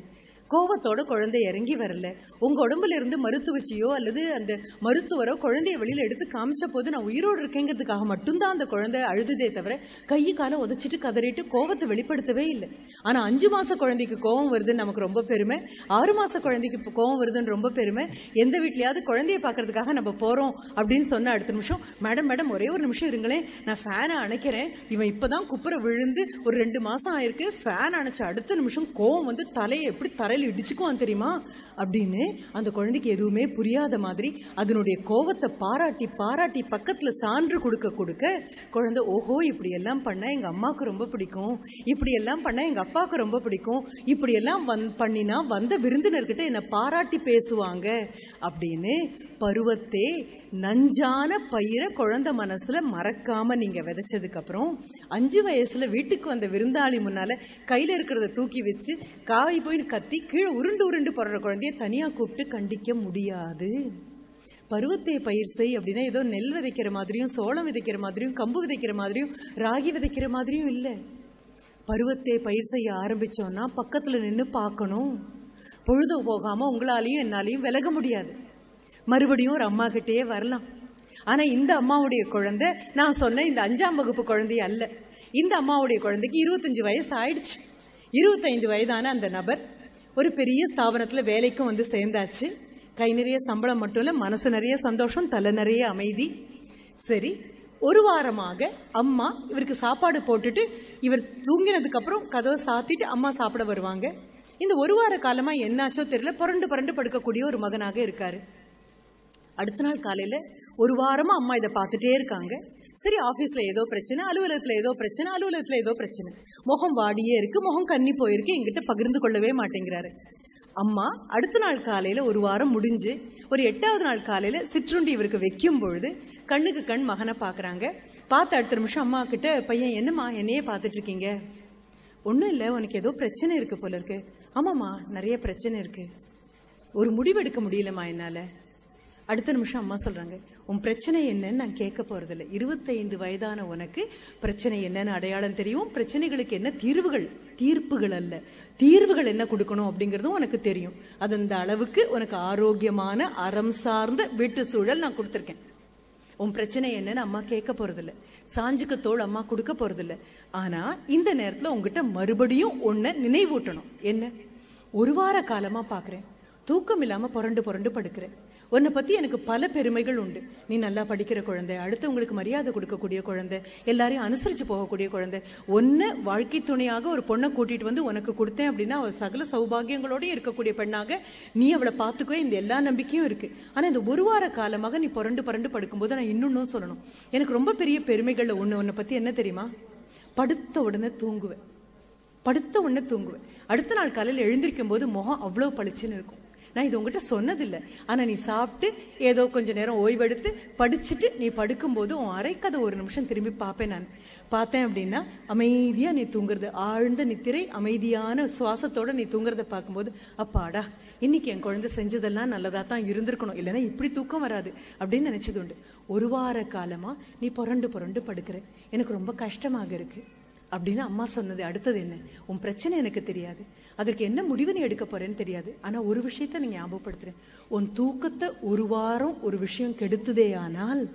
கோவத்தோட குழந்தை இறங்கி வரல. உங்க உடம்புல இருந்து மருத்துவச்சியோ அல்லது அந்த மருத்துவரோ குழந்தைய வெளியில எடுத்து காமிச்ச போது நான் உயிரோடு இருக்கேங்கிறதுக்காக மட்டும்தான் அந்த குழந்தை அழுதுதே தவிர கை காலை உதச்சிட்டு கதறிட்டு கோவத்தை வெளிப்படுத்தவே இல்லை. ஆனா அஞ்சு மாச குழந்தைக்கு கோவம் வருதுன்னு நமக்கு ரொம்ப பெருமை. ஆறு மாச குழந்தைக்கு இப்போ கோவம் வருதுன்னு ரொம்ப பெருமை. எந்த வீட்லயாவது குழந்தைய பார்க்கறதுக்காக நம்ம போறோம் அப்படின்னு சொன்ன அடுத்த நிமிஷம் மேடம் மேடம் ஒரே ஒரு நிமிஷம் இருங்களேன். நான் ஃபேனை அணைக்கிறேன். இவன் இப்பதான் குப்புற விழுந்து ஒரு ரெண்டு மாசம் ஆயிருக்கு. ஃபேன் அணைச்ச அடுத்த நிமிஷம் கோவம் வந்து தலையை எப்படி தரையில் இடிச்சுக்குவான் தெரியுமா? அப்படின்னு அந்த குழந்தைக்கு எதுவுமே புரியாத மாதிரி அதனுடைய கோவத்தை பாராட்டி பாராட்டி பக்கத்துல சான்று கொடுக்க கொடுக்க குழந்தை ஓஹோ இப்படியெல்லாம் பண்ணால் பண்ணா எங்க அம்மாவுக்கு ரொம்ப பிடிக்கும். இப்படி எல்லாம் பண்ணா எங்க அப்பாவுக்கு ரொம்ப பிடிக்கும். இப்படியெல்லாம் வந் பண்ணினா வந்த விருந்தினர்கிட்ட என்னை பாராட்டி பேசுவாங்க. அப்படின்னு பருவத்தே நஞ்சான பயிரை குழந்தை மனசுல மறக்காம நீங்க விதைச்சதுக்கப்புறம் அஞ்சு வயசுல வீட்டுக்கு வந்த விருந்தாளி முன்னால கையில் இருக்கிறத தூக்கி வச்சு காய் போய் கத்தி கீழே உருண்டு உருண்டு போடுற குழந்தைய தனியாக கூப்பிட்டு கண்டிக்க முடியாது. பருவத்தை பயிர் செய் அப்படின்னா ஏதோ நெல் விதைக்கிற மாதிரியும் சோளம் விதைக்கிற மாதிரியும் கம்பு விதைக்கிற மாதிரியும் ராகி விதைக்கிற மாதிரியும் இல்லை. பருவத்தை பயிர் செய்ய ஆரம்பித்தோன்னா பக்கத்தில் நின்று பார்க்கணும். பொழுது போகாமல் உங்களாலையும் என்னாலையும் விலக முடியாது. மறுபடியும் ஒரு அம்மா கிட்டேயே வரலாம். ஆனால் இந்த அம்மாவுடைய குழந்தை நான் சொன்ன இந்த அஞ்சாம் வகுப்பு குழந்தை அல்ல. இந்த அம்மாவுடைய குழந்தைக்கு இருபத்தஞ்சு வயசு ஆயிடுச்சு. இருபத்தைந்து வயதான அந்த நபர் ஒரு பெரிய ஸ்தாபனத்தில் வேலைக்கும் வந்து சேர்ந்தாச்சு. கை நிறைய சம்பளம் மட்டும் இல்லை மனசு நிறைய சந்தோஷம் தலை நிறைய அமைதி. சரி ஒரு வாரமாக அம்மா இவருக்கு சாப்பாடு போட்டுட்டு இவர் தூங்கினதுக்கப்புறம் கதவை சாத்திட்டு அம்மா சாப்பிட வருவாங்க. இந்த ஒரு வார காலமாக என்னாச்சோ தெரியல புரண்டு புரண்டு படுக்கக்கூடிய ஒரு மகனாக இருக்கார். அடுத்த நாள் காலையில் ஒரு வாரமாக அம்மா இதை பார்த்துட்டே இருக்காங்க. சரி ஆஃபீஸில் ஏதோ பிரச்சனை அலுவலகத்தில் ஏதோ பிரச்சனை அலுவலகத்தில் ஏதோ பிரச்சனை. முகம் வாடியே இருக்கு முகம் கன்னி போயிருக்கு எங்கிட்ட பகிர்ந்து கொள்ளவே மாட்டேங்கிறாரு. அம்மா அடுத்த நாள் காலையில் ஒரு வாரம் முடிஞ்சு ஒரு எட்டாவது நாள் காலையில் சிற்றுண்டி இவருக்கு வைக்கும் பொழுது கண்ணுக்கு கண் மகனை பார்க்குறாங்க. பார்த்து அடுத்த நிமிஷம் அம்மா கிட்ட பையன் என்னம்மா என்னையே பார்த்துட்ருக்கீங்க? ஒன்றும் இல்லை உனக்கு ஏதோ பிரச்சனை இருக்குது போல இருக்கு. ஆமாம்மா நிறைய பிரச்சனை இருக்குது ஒரு முடிவெடுக்க முடியலம்மா என்னால். அடுத்த நிமிஷம் அம்மா சொல்றாங்க உன் பிரச்சனை என்னன்னு நான் கேட்க போகிறதில்ல இருபத்தைந்து வயதான உனக்கு பிரச்சனை என்னன்னு அடையாளம் தெரியும். பிரச்சனைகளுக்கு என்ன தீர்வுகள்? தீர்ப்புகள் அல்ல. தீர்வுகள் என்ன கொடுக்கணும் அப்படிங்கிறதும் உனக்கு தெரியும். அது அந்த அளவுக்கு உனக்கு ஆரோக்கியமான அறம் சார்ந்த வீட்டு சூழல் நான் கொடுத்துருக்கேன். உன் பிரச்சனை என்னன்னு அம்மா கேட்க போறதில்ல. சாஞ்சுக்கு தோல் அம்மா கொடுக்க போறதில்ல. ஆனா இந்த நேரத்துல உங்ககிட்ட மறுபடியும் ஒன்ன நினைவூட்டணும். என்ன? ஒரு வார காலமா பாக்குறேன். தூக்கம் இல்லாம புரண்டு புரண்டு படுக்கிறேன் உன்னை பத்தி எனக்கு பல பெருமைகள் உண்டு. நீ நல்லா படிக்கிற குழந்தை அடுத்தவங்களுக்கு மரியாதை கொடுக்கக்கூடிய குழந்தை எல்லாரையும் அனுசரிச்சு போகக்கூடிய குழந்தை. ஒன்று வாழ்க்கை துணையாக ஒரு பொண்ணை கூட்டிட்டு வந்து உனக்கு கொடுத்தேன் அப்படின்னா அவள் சகல சௌபாகியங்களோடய இருக்கக்கூடிய பெண்ணாக நீ அவளை பார்த்துக்கோ இந்த எல்லா நம்பிக்கையும் இருக்கு. ஆனா இந்த ஒரு வார காலமாக நீ புரண்டு புரண்டு படுக்கும்போது நான் இன்னொன்னும் சொல்லணும். எனக்கு ரொம்ப பெரிய பெருமைகள்ல ஒண்ணு உன்னை பத்தி என்ன தெரியுமா? படுத்த உடனே தூங்குவேன். படுத்த உடனே தூங்குவேன். அடுத்த நாள் காலையில் எழுந்திருக்கும் போது முகம் அவ்வளோ பளிச்சுன்னு இருக்கும். நான் இது உங்ககிட்ட சொன்னதில்லை. ஆனால் நீ சாப்பிட்டு ஏதோ கொஞ்ச நேரம் ஓய்வெடுத்து படிச்சுட்டு நீ படுக்கும்போது உன் அரைக்கதை ஒரு நிமிஷம் திரும்பி பார்ப்பேன் நான். பார்த்தேன் அப்படின்னா அமைதியாக நீ தூங்குறது ஆழ்ந்த நித்திரை அமைதியான சுவாசத்தோடு நீ தூங்குறத பார்க்கும்போது அப்பாடா இன்னைக்கு என் குழந்தை செஞ்சதெல்லாம் நல்லதாக தான் இருந்திருக்கணும். இல்லைன்னா இப்படி தூக்கம் வராது அப்படின்னு நினச்சது உண்டு. ஒரு வார காலமாக நீ புரண்டு புரண்டு படுக்கிற. எனக்கு ரொம்ப கஷ்டமாக இருக்கு. அப்படின்னு அம்மா சொன்னது. அடுத்தது என்ன? உன் பிரச்சனை எனக்கு தெரியாது. அதற்கு என்ன முடிவு நீ எடுக்க போறேன்னு தெரியாது. ஆனா ஒரு விஷயத்த நீ ஞாபகப்படுத்துறேன். உன் தூக்கத்தை ஒரு வாரம் ஒரு விஷயம் கெடுத்ததே ஆனால்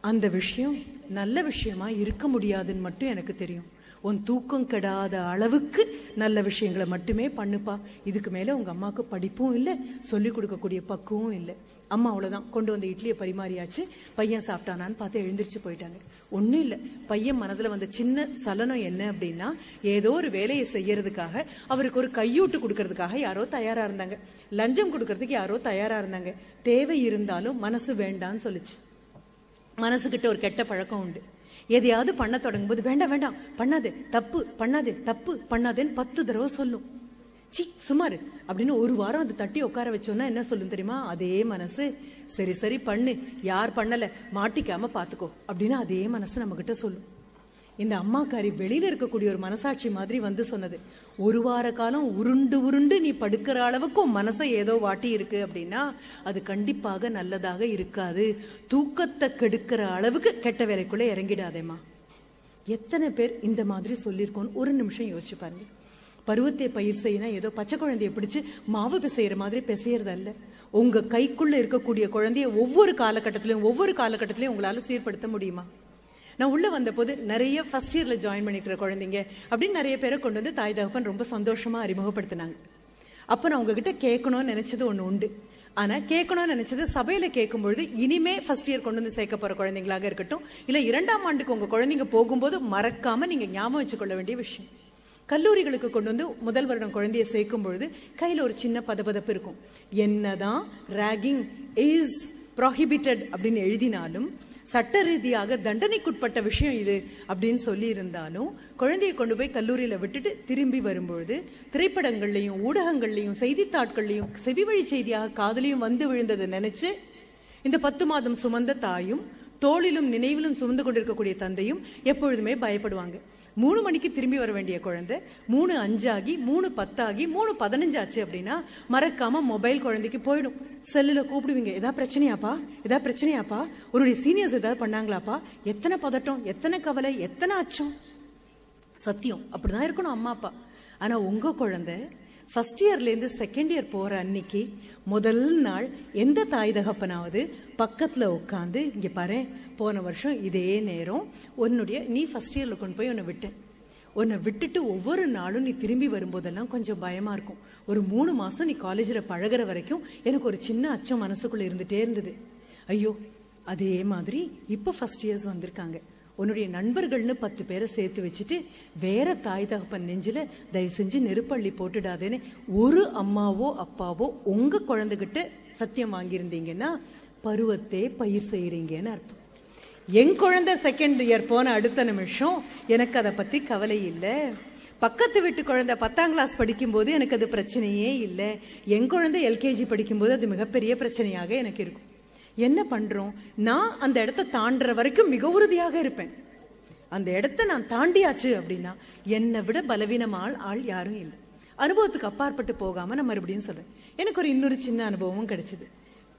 அந்த விஷயம் நல்ல விஷயமா இருக்க முடியாதுன்னு மட்டும் எனக்கு தெரியும். உன் தூக்கம் கெடாத அளவுக்கு நல்ல விஷயங்களை மட்டுமே பண்ணுப்பா. இதுக்கு மேலே உங்கள் அம்மாவுக்கு படிப்பும் இல்லை சொல்லிக் கொடுக்கக்கூடிய பக்குவம் இல்லை. அம்மா அவ்வளோதான் கொண்டு வந்த இட்லியை பரிமாறியாச்சு. பையன் சாப்பிட்டானான்னு பார்த்து எழுந்திரிச்சு போயிட்டாங்க. ஒன்றும் இல்லை. பையன் மனதில் வந்த சின்ன சலனம் என்ன அப்படின்னா ஏதோ ஒரு வேலையை செய்யறதுக்காக அவருக்கு ஒரு கையூட்டு கொடுக்கறதுக்காக யாரோ தயாராக இருந்தாங்க. லஞ்சம் கொடுக்கறதுக்கு யாரோ தயாராக இருந்தாங்க. தேவை இருந்தாலும் மனசு வேண்டான்னு சொல்லிச்சு. மனசுக்கிட்ட ஒரு கெட்ட பழக்கம் உண்டு. எதையாவது பண்ண தொடங்கும் போது வேண்டாம் வேண்டாம் பண்ணாதே தப்பு பண்ணாதே தப்பு பண்ணாதேன்னு பத்து தடவை சொல்லும். சி சுமார் அப்படின்னு ஒரு வாரம் அது தட்டி உட்கார வச்சோன்னா என்ன சொல்லும் தெரியுமா? அதே மனசு. சரி சரி பண்ணு. யார் பண்ணலை? மாட்டிக்காம பார்த்துக்கோ அப்படின்னு அதே மனசு நம்மக்கிட்ட சொல்லும். இந்த அம்மாக்காரி வெளியில இருக்கக்கூடிய ஒரு மனசாட்சி மாதிரி வந்து சொன்னது. ஒரு வார காலம் உருண்டு உருண்டு நீ படுக்கிற அளவுக்கு உன் மனசை ஏதோ வாட்டி இருக்கு அப்படின்னா அது கண்டிப்பாக நல்லதாக இருக்காது. தூக்கத்தை கெடுக்கிற அளவுக்கு கெட்ட வேலைக்குள்ளே இறங்கிடாதேம்மா. எத்தனை பேர் இந்த மாதிரி சொல்லியிருக்கோன்னு ஒரு நிமிஷம் யோசிச்சு பாருங்க. பருவத்தை பயிர் செய்யினா ஏதோ பச்சை குழந்தைய பிடிச்சி மாவு பிசையிற மாதிரி பிசையறது அல்ல உங்க கைக்குள்ள இருக்கக்கூடிய குழந்தைய ஒவ்வொரு காலகட்டத்திலையும் ஒவ்வொரு காலகட்டத்திலையும் உங்களால சீர்படுத்த முடியுமா? நான் உள்ள வந்தபோது நிறைய ஃபர்ஸ்ட் இயர்ல ஜாயின் பண்ணிக்கிற குழந்தைங்க அப்படின்னு நிறைய பேரை கொண்டு வந்து தாய் தகப்பன் ரொம்ப சந்தோஷமா அறிமுகப்படுத்தினாங்க. அப்ப நான் உங்ககிட்ட கேட்கணும்னு நினைச்சது ஒன்று உண்டு. ஆனால் கேட்கணும்னு நினைச்சது சபையில கேட்கும் பொழுது இனிமே ஃபர்ஸ்ட் இயர் கொண்டு வந்து சேர்க்க போற குழந்தைங்களாக இருக்கட்டும் இல்லை இரண்டாம் ஆண்டுக்கு உங்க குழந்தைங்க போகும்போது மறக்காம நீங்க ஞாபகம் வச்சுக்கொள்ள வேண்டிய விஷயம். கல்லூரிகளுக்கு கொண்டு வந்து முதல் வருடம் குழந்தைய சேர்க்கும் பொழுது கையில் ஒரு சின்ன பதபதப்பு இருக்கும். என்னதான் ராகிங் இஸ் ப்ராஹிபிட்டட் அப்படின்னு எழுதினாலும் சட்ட ரீதியாக தண்டனைக்குட்பட்ட விஷயம் இது அப்படின்னு சொல்லி இருந்தாலும் குழந்தையை கொண்டு போய் கல்லூரியில் விட்டுட்டு திரும்பி வரும்பொழுது திரைப்படங்கள்லையும் ஊடகங்கள்லையும் செய்தித்தாட்கள்லையும் செவிவழி செய்தியாக காதலையும் வந்து விழுந்ததை நினைச்சு இந்த பத்து மாதம் சுமந்த தாயும் தோளிலும் நினைவிலும் சுமந்து கொண்டிருக்கக்கூடிய தந்தையும் எப்பொழுதுமே பயப்படுவாங்க. மூணு மணிக்கு திரும்பி வர வேண்டிய குழந்தை மூணு அஞ்சாகி மூணு பத்தாகி மூணு பதினஞ்சு ஆச்சு அப்படின்னா மறக்காமல் மொபைல் குழந்தைக்கு போயிடும். செல்லில் கூப்பிடுவீங்க ஏதாவது பிரச்சனையாப்பா? ஏதாவது பிரச்சனையாப்பா? உன்னுடைய சீனியர்ஸ் ஏதாவது பண்ணாங்களாப்பா? எத்தனை பதட்டம் எத்தனை கவலை எத்தனை அச்சம்? சத்தியம் அப்படிதான் இருக்கணும் அம்மா அப்பா. ஆனால் உங்கள் குழந்தை ஃபர்ஸ்ட் இயர்லேருந்து செகண்ட் இயர் போகிற அன்னைக்கு முதல் நாள் எந்த தாய் தகப்பனாவது பக்கத்தில் உட்காந்து இங்கே பாரு போன வருஷம் இதே நேரம் உன்னுடைய நீ ஃபர்ஸ்ட் இயரில் கொண்டு போய் உன்னை விட்டேன் உன்னை விட்டுட்டு ஒவ்வொரு நாளும் நீ திரும்பி வரும்போதெல்லாம் கொஞ்சம் பயமாக இருக்கும். ஒரு மூணு மாதம் நீ காலேஜில் பழகுற வரைக்கும் எனக்கு ஒரு சின்ன அச்சம் மனசுக்குள்ளே இருந்துகிட்டே இருந்தது. ஐயோ அதே மாதிரி இப்போ ஃபர்ஸ்ட் இயர்ஸ் வந்திருக்காங்க. உன்னுடைய நண்பர்கள்னு பத்து பேரை சேர்த்து வச்சுட்டு வேற தாய் தகப்பன் நெஞ்சில் தயவு செஞ்சு நெருப்பள்ளி போட்டுடாதேன்னு ஒரு அம்மாவோ அப்பாவோ உங்கள் குழந்தைகிட்ட சத்தியம் வாங்கியிருந்தீங்கன்னா பருவத்தே பயிர் செய்கிறீங்கன்னு அர்த்தம். என் குழந்தை செகண்ட் இயர் போன அடுத்த நிமிஷம் எனக்கு அதை பற்றி கவலை இல்லை. பக்கத்து வீட்டு குழந்தை பத்தாம் கிளாஸ் படிக்கும்போது எனக்கு அது பிரச்சனையே இல்லை. என் குழந்தை எல்கேஜி படிக்கும்போது அது மிகப்பெரிய பிரச்சனையாக எனக்கு இருக்கும். என்ன பண்ணுறோம் நான் அந்த இடத்த தாண்டுற வரைக்கும் மிக உறுதியாக இருப்பேன். அந்த இடத்த நான் தாண்டியாச்சு அப்படின்னா என்னை விட பலவீனமான ஆள் யாரும் இல்லை. அனுபவத்துக்கு அப்பாற்பட்டு போகாமல் நான் மறுபடியும் சொல்கிறேன் எனக்கு ஒரு இன்னொரு சின்ன அனுபவமும் கிடைச்சிது.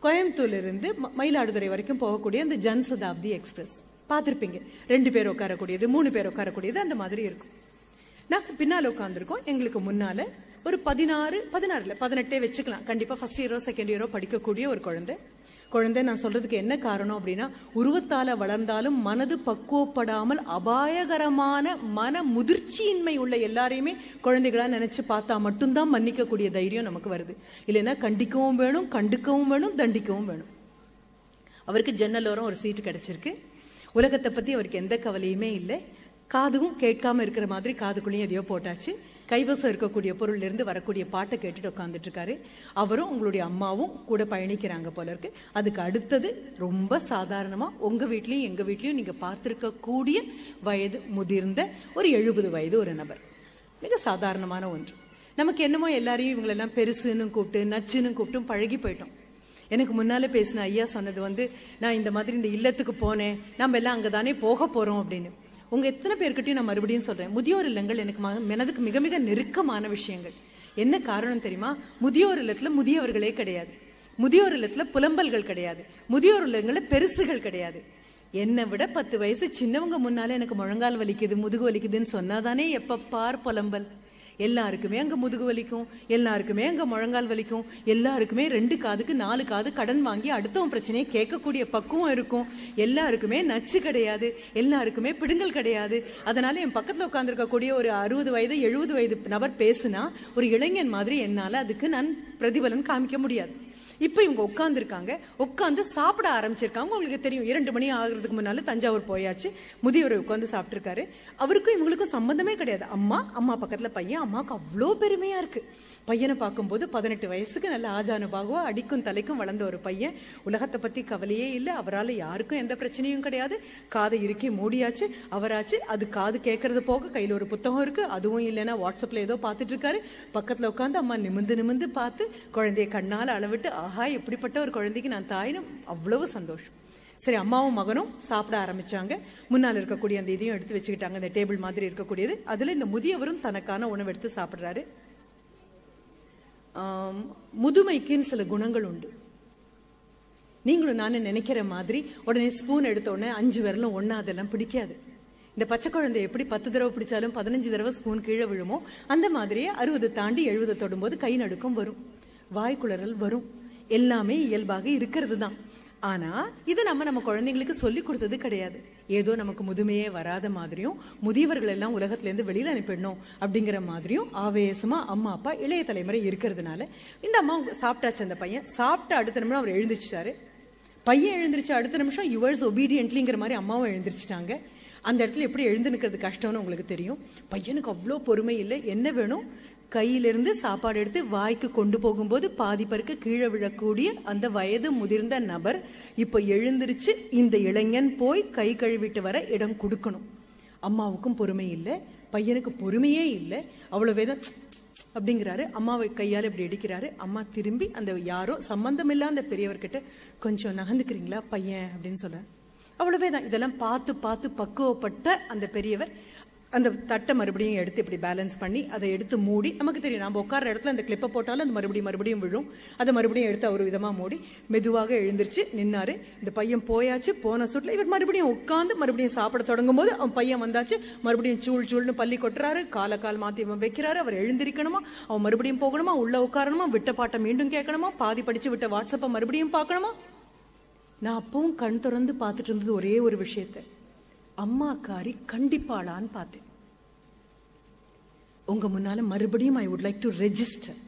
கோயம்புத்தூர்லேருந்து ம- மயிலாடுதுறை வரைக்கும் போகக்கூடிய அந்த ஜன்சதாப்தி எக்ஸ்பிரஸ். பார்த்துருப்பீங்க. ரெண்டு பேர் உட்காரக்கூடியது மூணு பேர் உட்காரக்கூடியது அந்த மாதிரி இருக்கும். நாங்கள் பின்னால் உட்காந்துருக்கோம் எங்களுக்கு முன்னால் ஒரு பதினாறு பதினாறு பதினெட்டே வச்சுக்கலாம். கண்டிப்பாக ஃபஸ்ட் இயரோ செகண்ட் இயரோ படிக்கக்கூடிய ஒரு குழந்தை. குழந்தை நான் சொல்றதுக்கு என்ன காரணம் அப்படின்னா உருவத்தால வளர்ந்தாலும் மனது பக்குவப்படாமல் அபாயகரமான மன முதிர்ச்சியின்மை உள்ள எல்லாரையுமே குழந்தைகளா நினைச்சு பார்த்தா மட்டும்தான் மன்னிக்கக்கூடிய தைரியம் நமக்கு வருது. இல்லைன்னா கண்டிக்கவும் வேணும் கண்டுக்கவும் வேணும் தண்டிக்கவும் வேணும். அவருக்கு ஜன்னலோரம் ஒரு சீட்டு கிடைச்சிருக்கு. உலகத்தை பத்தி அவருக்கு எந்த கவலையுமே இல்லை. காதும் கேட்காம இருக்கிற மாதிரி காதுக்குள்ளேயும் எதையோ போட்டாச்சு. கைவசம் இருக்கக்கூடிய பொருள்ல இருந்து வரக்கூடிய பாட்டை கேட்டுட்டு உட்காந்துட்டு இருக்காரு அவரும் உங்களுடைய அம்மாவும் கூட பயணிக்கிறாங்க போல இருக்கு. அதுக்கு அடுத்தது ரொம்ப சாதாரணமா உங்க வீட்லயும் எங்க வீட்லயும் நீங்க பார்த்திருக்க கூடிய வயது முதிர்ந்த ஒரு எழுபது வயது ஒரு நபர். மிக சாதாரணமான ஒன்று. நமக்கு என்னமோ எல்லாரையும் இவங்களெல்லாம் பெருசுன்னு கூப்பிட்டு நச்சுன்னு கூப்பிட்டும் பழகி போயிட்டோம். எனக்கு முன்னால் பேசின ஐயா சொன்னது வந்து நான் இந்த மாதிரி இந்த இல்லத்துக்கு போனேன். நம்ம எல்லாம் அங்கே தானே போக போகிறோம் அப்படின்னு. உங்க எத்தனை பேர்கிட்டையும் நான் மறுபடியும் சொல்றேன். முதியோர் இல்லங்கள் எனக்கு மனதுக்கு மிக மிக நெருக்கமான விஷயங்கள். என்ன காரணம் தெரியுமா? முதியோர் இல்லத்துல முதியவர்களே கிடையாது. முதியோர் இல்லத்துல புலம்பல்கள் கிடையாது. முதியோர் இல்லங்களில் பெருசுகள் கிடையாது. என்னை விட பத்து வயசு சின்னவங்க முன்னாலே எனக்கு முழங்கால் வலிக்குது முதுகு வலிக்குதுன்னு சொன்னாதானே எப்ப பார் புலம்பல்? எல்லாருக்குமே அங்கே முதுகு வலிக்கும் எல்லாருக்குமே அங்கே முழங்கால் வலிக்கும் எல்லாருக்குமே ரெண்டு காதுக்கு நாலு காது கடன் வாங்கி அடுத்தவன் பிரச்சனையை கேட்கக்கூடிய பக்குவம் இருக்கும். எல்லாருக்குமே நச்சு கிடையாது எல்லாருக்குமே பிடுங்கல் கிடையாது. அதனால என் பக்கத்தில் உட்காந்துருக்கக்கூடிய ஒரு அறுபது வயது எழுபது வயது நபர் பேசுனா ஒரு இளைஞன் மாதிரி என்னால் அதுக்கு நான் பிரதிபலன் காமிக்க முடியாது. இப்போ இவங்க உட்காந்துருக்காங்க உட்காந்து சாப்பிட ஆரம்பிச்சிருக்காங்க. உங்களுக்கு தெரியும் இரண்டு மணி ஆகுறதுக்கு முன்னால தஞ்சாவூர் போயாச்சு. முதியவர் உட்காந்து சாப்பிட்ருக்காரு அவருக்கும் இவங்களுக்கும் சம்பந்தமே கிடையாது. அம்மா அம்மா பக்கத்தில் பையன் அம்மாவுக்கு அவ்வளோ பெருமையாக இருக்குது பையனை பார்க்கும்போது பதினெட்டு வயசுக்கு நல்ல ஆஜானுபாகுவா அடிக்கும் தலைக்கும் வளர்ந்த ஒரு பையன். உலகத்தை பற்றி கவலையே இல்லை. அவரால் யாருக்கும் எந்த பிரச்சனையும் கிடையாது. காதை இறுக்கி மூடியாச்சு. அவராச்சு அது காது கேட்கறது போக கையில் ஒரு புத்தகம் இருக்குது அதுவும் இல்லைன்னா வாட்ஸ்அப்பில் ஏதோ பார்த்துட்டு இருக்காரு. பக்கத்துல உட்காந்து அம்மா நிமிந்து நிமிந்து பார்த்து குழந்தைய கண்ணால் அளவிட்டு ஆஹா எப்படிப்பட்ட ஒரு குழந்தைக்கு நான் தாயினும் அவ்வளவு சந்தோஷம். சரி அம்மாவும் மகனும் சாப்பிட ஆரம்பிச்சாங்க. முன்னால் இருக்கக்கூடிய அந்த இதையும் எடுத்து வச்சுக்கிட்டாங்க. அந்த டேபிள் மாதிரி இருக்கக்கூடியது. அதில் இந்த முதியவரும் தனக்கான உணவு எடுத்து சாப்பிட்றாரு. முதுமைக்குன்னு சில குணங்கள் உண்டு. நீங்களும் நானும் நினைக்கிற மாதிரி உடனே ஸ்பூன் எடுத்த உடனே அஞ்சு விரலும் ஒன்றா அதெல்லாம் பிடிக்காது. இந்த பச்சை குழந்தை எப்படி பத்து தடவை பிடிச்சாலும் பதினஞ்சு தடவை ஸ்பூன் கீழே விழுமோ அந்த மாதிரியே அறுபது தாண்டி எழுபது தொடும்போது கை நடுக்கம் வரும். வாய்க்குளறல் வரும். எல்லாமே இயல்பாக இருக்கிறது தான். ஆனா இது நம்ம நம்ம குழந்தைங்களுக்கு சொல்லி கொடுத்தது கிடையாது. ஏதோ நமக்கு முதுமையே வராத மாதிரியும் முதியவர்கள் எல்லாம் உலகத்துல இருந்து வெளியில அனுப்பிடணும் அப்படிங்கிற மாதிரியும் ஆவேசமா அம்மா அப்பா இளைய தலைமுறை இருக்கிறதுனால இந்த அம்மா சாப்பிட்டாச்சு அந்த பையன். சாப்பிட்ட அடுத்த நிமிடம் அவர் எழுந்திரிச்சிட்டாரு. பையன் எழுந்திருச்சு அடுத்த நிமிஷம் யுவர்ஸ் ஒபீடியன்ட்லிங்கிற மாதிரி அம்மாவும் எழுந்திரிச்சிட்டாங்க. அந்த இடத்துல எப்படி எழுந்து நிற்கிறது கஷ்டம்னு உங்களுக்கு தெரியும். பையனுக்கு அவ்வளோ பொறுமை இல்லை. என்ன வேணும்? கையிலிருந்து சாப்பாடு எடுத்து வாய்க்கு கொண்டு போகும்போது பாதி பருக்கு கீழே விழக்கூடிய அந்த வயது முதிர்ந்த நபர் இப்போ எழுந்திருச்சு இந்த இளைஞன் போய் கை கழுவிட்டு வர இடம் கொடுக்கணும். அம்மாவுக்கும் பொறுமை இல்லை பையனுக்கு பொறுமையே இல்லை. அவ்வளோ வேதம் அப்படிங்கிறாரு. அம்மாவை கையால் இப்படி அடிக்கிறாரு அம்மா திரும்பி அந்த யாரோ சம்பந்தம் அந்த பெரியவர்கிட்ட கொஞ்சம் நகர்ந்துக்கிறீங்களா பையன் அப்படின்னு சொல்ல அவ்வளவே தான் இதெல்லாம் பார்த்து பார்த்து பக்குவப்பட்ட அந்த பெரியவர் அந்த தட்டை மறுபடியும் எடுத்து இப்படி பேலன்ஸ் பண்ணி அதை எடுத்து மூடி நமக்கு தெரியும் நம்ம உட்கார இடத்துல அந்த கிளிப்பை போட்டாலும் அது மறுபடியும் மறுபடியும் விழும். அதை மறுபடியும் எடுத்து ஒரு விதமாக மூடி மெதுவாக எழுந்திருச்சு நின்னாரு. இந்த பையன் போயாச்சு போன சுட்டில் இவர் மறுபடியும் உட்காந்து மறுபடியும் சாப்பிட தொடங்கும் போது அவன் பையன் வந்தாச்சு மறுபடியும் சூழ் சூழ்னு பள்ளி கொட்டுறாரு கால கால் மாற்றி அவன் வைக்கிறாரு அவர் எழுந்திருக்கணுமா? அவன் மறுபடியும் போகணுமா? உள்ள உட்காரணுமா? விட்ட பாட்டை மீண்டும் கேட்கணுமா? பாதி படிச்சு விட்ட வாட்ஸ்அப்பை மறுபடியும் பார்க்கணுமா? நான் அப்பவும் கண் திறந்து பார்த்துட்டு இருந்தது ஒரே ஒரு விஷயத்த. அம்மாக்காரி கண்டிப்பாளான்னு பார்த்தேன். உங்க முன்னால மறுபடியும் I would like to register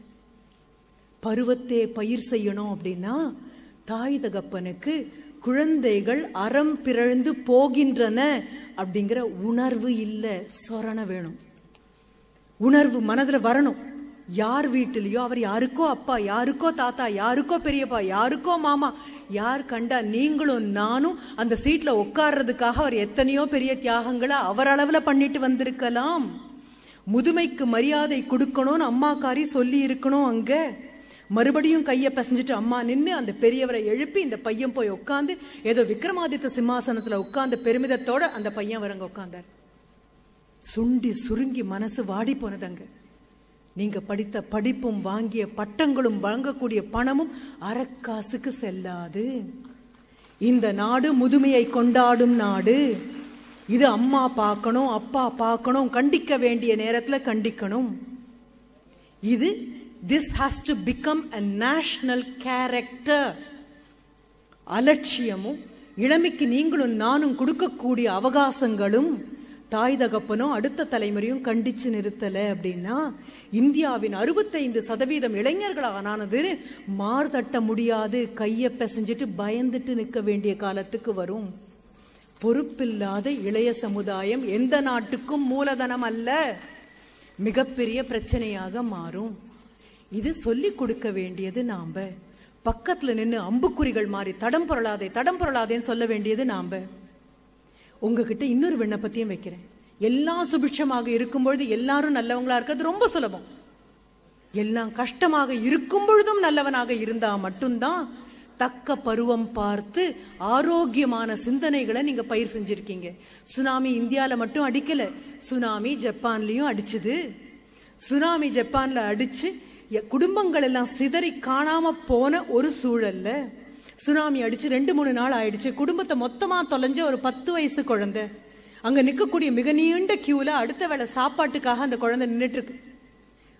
பருவத்தே பயிர் செய்யணும் அப்படின்னா தாய் தகப்பனுக்கு குழந்தைகள் அறம் பிறழ்ந்து போகின்றன அப்படிங்கிற உணர்வு இல்லை சொரண வேணும். உணர்வு மனதில் வரணும். யார் வீட்டிலையோ அவர் யாருக்கோ அப்பா யாருக்கோ தாத்தா யாருக்கோ பெரியப்பா யாருக்கோ மாமா யார் கண்டா நீங்களும் நானும் அந்த சீட்ல உட்கார்றதுக்காக அவர் எத்தனையோ பெரிய தியாகங்களை அவர் அளவுல பண்ணிட்டு வந்திருக்கலாம். முதுமைக்கு மரியாதை கொடுக்கணும்னு அம்மாக்காரி சொல்லி இருக்கணும் அங்க. மறுபடியும் கையை பசஞ்சிட்டு அம்மா நின்று அந்த பெரியவரை எழுப்பி இந்த பையன் போய் உட்காந்து ஏதோ விக்ரமாதித்த சிம்மாசனத்துல உட்காந்து பெருமிதத்தோட அந்த பையன் வரங்க உட்காந்தார் சுண்டி சுருங்கி மனசு வாடி போனது அங்கே. நீங்க படித்த படிப்பும் வாங்கிய பட்டங்களும் வாங்கக்கூடிய பணமும் அறக்காசுக்கு செல்லாது. இந்த நாடு முதுமையை கொண்டாடும் நாடு. இது அம்மா பார்க்கணும் அப்பா பார்க்கணும் கண்டிக்க வேண்டிய நேரத்தில் கண்டிக்கணும். இது this has to become a national character அலட்சியமும் இளமைக்கு நீங்களும் நானும் கொடுக்கக்கூடிய அவகாசங்களும் தாய் தகப்பனும் அடுத்த தலைமுறையும் கண்டிச்சு நிறுத்தலை அப்படின்னா இந்தியாவின் அறுபத்தைந்து சதவீதம் இளைஞர்களானது மார்தட்ட முடியாது கையை பிசைஞ்சிட்டு பயந்துட்டு நிற்க வேண்டிய காலத்துக்கு வரும். பொறுப்பில்லாத இளைய சமுதாயம் எந்த நாட்டுக்கும் மூலதனம் அல்ல. மிகப்பெரிய பிரச்சனையாக மாறும். இது சொல்லிக் கொடுக்க வேண்டியது நாம். பக்கத்தில் நின்று அம்புக்குறிகள் மாறி தடம் பொருளாதே தடம் பொருளாதேன்னு சொல்ல வேண்டியது நாம். உங்ககிட்ட இன்னொரு விண்ணப்பத்தையும் வைக்கிறேன். எல்லாம் சுபிட்சமாக இருக்கும்பொழுது எல்லாரும் நல்லவங்களா இருக்கிறது ரொம்ப சுலபம். எல்லாம் கஷ்டமாக இருக்கும் பொழுதும் நல்லவனாக இருந்தா மட்டும்தான் தக்க பருவம் பார்த்து ஆரோக்கியமான சிந்தனைகளை நீங்க பயிர் செஞ்சிருக்கீங்க. சுனாமி இந்தியாவில் மட்டும் அடிக்கல. சுனாமி ஜப்பான்லயும் அடிச்சுது. சுனாமி ஜப்பான்ல அடிச்சு குடும்பங்கள் எல்லாம் சிதறி காணாம போன ஒரு சூழல்ல சுனாமி அடிச்சு ரெண்டு மூணு நாள் ஆயிடுச்சு. குடும்பத்தை மொத்தமா தொலைஞ்ச ஒரு பத்து வயசு குழந்தை. அங்க நிக்கக்கூடிய மிக நீண்ட கியூல அடுத்த வேளை சாப்பாட்டுக்காக அந்த குழந்தை நின்னுட்டு இருக்கு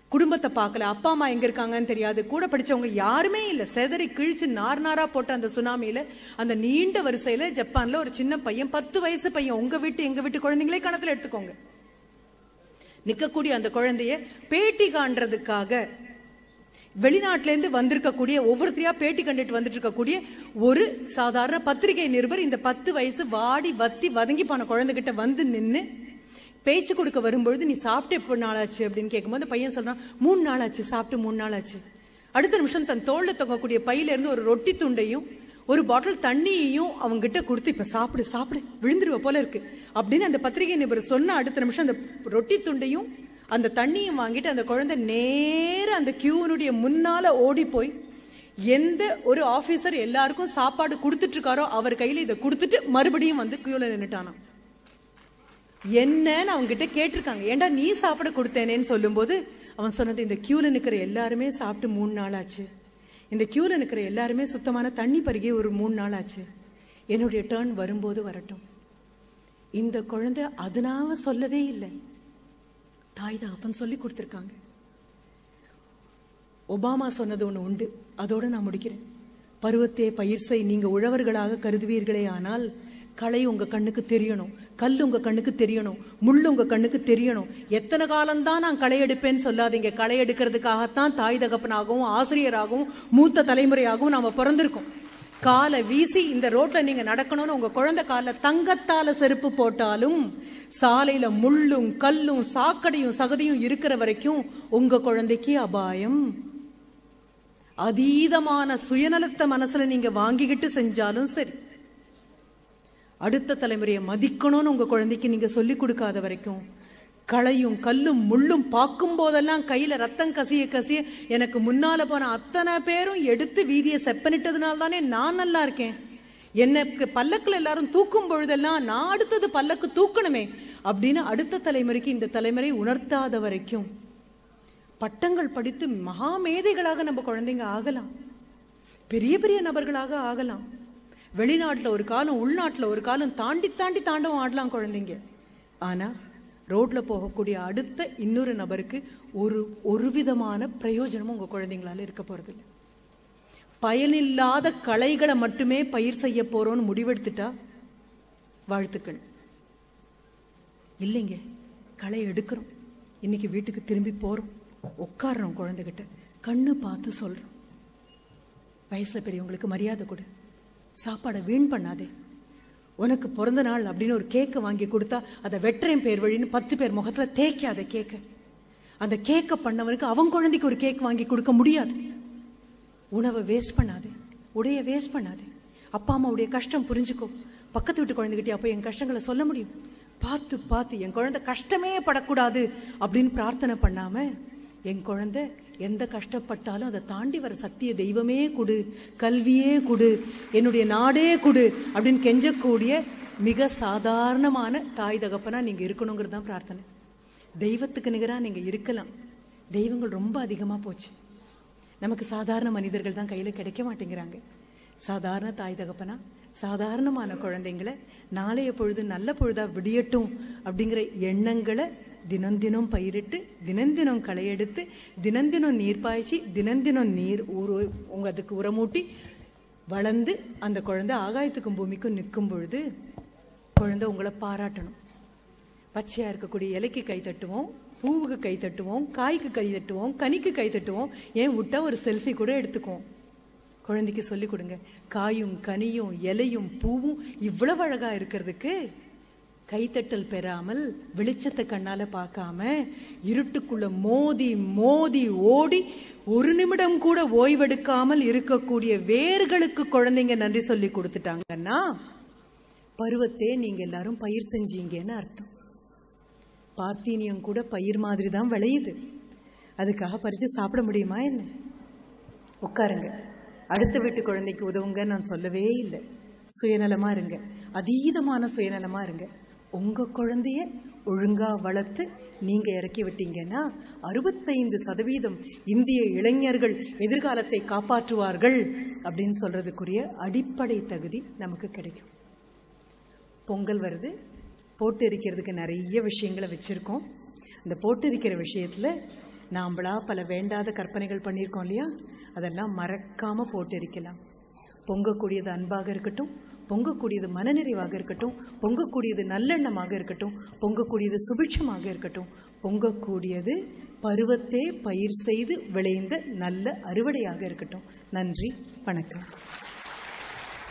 குடும்பத்தை பார்க்கல. அப்பா அம்மா எங்க இருக்காங்கன்னு தெரியாது. கூட படிச்சவங்க யாருமே இல்ல. செதறி கிழிச்சு நார் நாரா போட்ட அந்த சுனாமியில அந்த நீண்ட வரிசையில ஜப்பான்ல ஒரு சின்ன பையன் பத்து வயசு பையன். உங்க வீட்டு எங்க வீட்டு குழந்தைங்களே கணத்துல எடுத்துக்கோங்க. நிக்கக்கூடிய அந்த குழந்தைய பேட்டி காண்றதுக்காக வெளிநாட்டிலேருந்து வந்திருக்கக்கூடிய ஒவ்வொருத்தரையா பேட்டி கண்டுட்டு வந்துட்டு இருக்கக்கூடிய ஒரு சாதாரண பத்திரிகை நிருபர் இந்த பத்து வயசு வாடி வத்தி வதங்கி போன குழந்தைகிட்ட வந்து நின்று பேச்சு கொடுக்க வரும்பொழுது நீ சாப்பிட்டு எப்போ நாளாச்சு அப்படின்னு கேட்கும்போது பையன் சொல்கிறான் மூணு நாள் ஆச்சு சாப்பிட்டு மூணு நாள் ஆச்சு. அடுத்த நிமிஷம் தன் தோளில் தொங்கக்கூடிய பையிலேருந்து ஒரு ரொட்டி துண்டையும் ஒரு பாட்டில் தண்ணியையும் அவங்க கிட்ட கொடுத்து இப்போ சாப்பிடு சாப்பிடு விழுந்துருவ போல இருக்கு. அப்படின்னு அந்த பத்திரிகை நிபுணர் சொன்ன அடுத்த நிமிஷம் அந்த ரொட்டி துண்டையும் அந்த தண்ணியும் வாங்கிட்டு அந்த குழந்தை நேர அந்த கியூனுடைய முன்னால ஓடி போய் எந்த ஒரு ஆபீசர் எல்லாருக்கும் சாப்பாடு கொடுத்துட்டு இருக்காரோ அவர் கையில இதை கொடுத்துட்டு மறுபடியும் வந்து கியூல நின்னுட்டானாம். என்னன்னு அவங்க கிட்ட கேட்டிருக்காங்க. ஏன்டா நீ சாப்பிட கொடுத்தேனேன்னு சொல்லும்போது அவன் சொன்னது இந்த கியூல நிற்கிற எல்லாருமே சாப்பிட்டு மூணு நாள் ஆச்சு இந்த கியூல நிற்கிற எல்லாருமே சுத்தமான தண்ணி பருகி ஒரு மூணு நாள் ஆச்சு என்னுடைய டேர்ன் வரும்போது வரட்டும். இந்த குழந்தை அதனாவ சொல்லவே இல்லை. தாய் தகப்பன் சொல்லி கொடுத்துருக்காங்க. ஒபாமா சொன்னது ஒன்று உண்டு. அதோடு நான் முடிக்கிறேன். பருவத்தே பயிர்சை நீங்கள் உழவர்களாக கருதுவீர்களே ஆனால் களை உங்கள் கண்ணுக்கு தெரியணும் கல் உங்கள் கண்ணுக்கு தெரியணும் முள் உங்கள் கண்ணுக்கு தெரியணும். எத்தனை காலம்தான் நான் களை எடுப்பேன்னு சொல்லாதீங்க. களை எடுக்கிறதுக்காகத்தான் தாய் தகப்பனாகவும் ஆசிரியராகவும் மூத்த தலைமுறையாகவும் நாம் பிறந்திருக்கோம். காலை வீசி இந்த ரோட்ல நீங்க நடக்கணும்னு உங்க குழந்தை கால தங்கத்தால செருப்பு போட்டாலும் சாலையில முள்ளும் கல்லும் சாக்கடையும் சகதியும் இருக்கிற வரைக்கும் உங்க குழந்தைக்கு அபாயம். அதீதமான சுயநலத்தை மனசுல நீங்க வாங்கிக்கிட்டு செஞ்சாலும் சரி. அடுத்த தலைமுறையை மதிக்கணும்னு உங்க குழந்தைக்கு நீங்க சொல்லிக் கொடுக்காத வரைக்கும் களையும் கல்லும் முள்ளும் பார்க்கும் போதெல்லாம் கையில ரத்தம் கசிய கசிய எனக்கு முன்னால போன அத்தனை பேரும் எடுத்து வீதியை செப்பனிட்டதுனால தானே நான் நல்லா இருக்கேன். எனக்கு பல்லக்கில் எல்லாரும் தூக்கும் பொழுதெல்லாம் நான் அடுத்தது பல்லக்கு தூக்கணுமே அப்படின்னு அடுத்த தலைமுறைக்கு இந்த தலைமுறை உணர்த்தாத வரைக்கும். பட்டங்கள் படித்து மகா மேதைகளாக நம்ம குழந்தைங்க ஆகலாம். பெரிய பெரிய நபர்களாக ஆகலாம். வெளிநாட்டில் ஒரு காலம் உள்நாட்டில் ஒரு காலம் தாண்டி தாண்டி தாண்டவம் ஆடலாம் குழந்தைங்க. ஆனால் ரோட்ல போகக்கூடிய அடுத்த இன்னொரு நபருக்கு ஒரு ஒரு விதமான பிரயோஜனமும் உங்க குழந்தைங்களால இருக்க போகிறது இல்லை பயனில்லாத களைகளை மட்டுமே பயிர் செய்ய போறோம்னு முடிவெடுத்துட்டா வாழ்த்துக்கள். இல்லைங்க களை எடுக்கிறோம். இன்னைக்கு வீட்டுக்கு திரும்பி போறோம். உட்கார்றோம் குழந்தைகிட்ட. கண்ணு பார்த்து சொல்றோம். வயசுல பெரியவங்களுக்கு மரியாதை கொடு. சாப்பாடை வீண் பண்ணாதே. உனக்கு பிறந்த நாள் அப்படின்னு ஒரு கேக்கை வாங்கி கொடுத்தா அதை வெட்டுறேன் பேர் வழின்னு பத்து பேர் முகத்தில் தேய்க்காத கேக்கு. அந்த கேக்கை பண்ணவனுக்கு அவன் குழந்தைக்கு ஒரு கேக் வாங்கி கொடுக்க முடியாது. உணவை வேஸ்ட் பண்ணாது. உடைய வேஸ்ட் பண்ணாது. அப்பா அம்மாவுடைய கஷ்டம் புரிஞ்சுக்கோ. பக்கத்து வீட்டு குழந்தைகிட்டே அப்போ என் கஷ்டங்களை சொல்ல முடியும்? பார்த்து பார்த்து என் குழந்தை கஷ்டமே படக்கூடாது அப்படின்னு பிரார்த்தனை பண்ணாமல் என் குழந்தை எந்த கஷ்டப்பட்டாலும் அதை தாண்டி வர சக்தியை தெய்வமே கொடு கல்வியே கொடு என்னுடைய நாடே கொடு அப்படின்னு கெஞ்சக்கூடிய மிக சாதாரணமான தாய் தகப்பனா நீங்கள் இருக்கணுங்கிறது தான் பிரார்த்தனை. தெய்வத்துக்கு நிகராக நீங்கள் இருக்கலாம். தெய்வங்கள் ரொம்ப அதிகமாக போச்சு. நமக்கு சாதாரண மனிதர்கள் தான் கையில் கிடைக்க மாட்டேங்கிறாங்க. சாதாரண தாய் தகப்பனா சாதாரணமான குழந்தைங்களை நாளைய பொழுது நல்ல பொழுதாக விடியட்டும் அப்படிங்கிற எண்ணங்களை தினம் தினம் பயிரிட்டு தினம் தினம் களையெடுத்து தினம் தினம் நீர் பாய்ச்சி தினம் தினம் நீர் ஊறு உங்க அதுக்கு உரமூட்டி வளர்ந்து அந்த குழந்தை ஆகாயத்துக்கும் பூமிக்கும் நிற்கும் பொழுது குழந்தை உங்களை பாராட்டணும். பச்சையாக இருக்கக்கூடிய இலைக்கு கை தட்டுவோம் பூவுக்கு கை தட்டுவோம் காய்க்கு கை தட்டுவோம் கனிக்கு கை தட்டுவோம் ஏன் விட்டா ஒரு செல்ஃபி கூட எடுத்துக்குவோம். குழந்தைக்கு சொல்லிக் கொடுங்க காயும் கனியும் இலையும் பூவும் இவ்வளவு அழகாக இருக்கிறதுக்கு கைத்தட்டல் பெறாமல் வெளிச்சத்தை கண்ணால பார்க்காம இருட்டுக்குள்ள மோதி மோதி ஓடி ஒரு நிமிடம் கூட ஓய்வெடுக்காமல் இருக்கக்கூடிய வேர்களுக்கு குழந்தைங்க நன்றி சொல்லி கொடுத்துட்டாங்கன்னா பருவத்தே நீங்க எல்லாரும் பயிர் செஞ்சீங்கன்னு அர்த்தம். பார்த்தீனியம் கூட பயிர் மாதிரி தான் விளையுது. அதுக்காக பறிச்சு சாப்பிட முடியுமா என்ன? உட்காருங்க. அடுத்த வீட்டு குழந்தைக்கு உதவுங்க நான் சொல்லவே இல்லை. சுயநலமா இருங்க. அதீதமான சுயநலமா இருங்க. உங்கள் குழந்தைய ஒழுங்காக வளர்த்து நீங்கள் இறக்கி விட்டீங்கன்னா அறுபத்தைந்து சதவீதம் இந்திய இளைஞர்கள் எதிர்காலத்தை காப்பாற்றுவார்கள் அப்படின்னு சொல்கிறதுக்குரிய அடிப்படை தகுதி நமக்கு கிடைக்கும். பொங்கல் வருது போட்டு இருக்கிறதுக்கு நிறைய விஷயங்களை வச்சுருக்கோம். இந்த போட்டு இருக்கிற விஷயத்தில் நாம்பளா பல வேண்டாத கற்பனைகள் பண்ணியிருக்கோம் இல்லையா? அதெல்லாம் மறக்காமல் போட்டு இருக்கலாம் பொங்கக்கூடியது அன்பாக இருக்கட்டும் பொங்கக்கூடியது மனநிறைவாக இருக்கட்டும் பொங்கக்கூடியது நல்லெண்ணமாக இருக்கட்டும் பொங்கக்கூடியது சுபிட்சமாக இருக்கட்டும் பொங்கக்கூடியது பருவத்தே பயிர் செய்து விளைந்த நல்ல அறுவடையாக இருக்கட்டும். நன்றி வணக்கம்.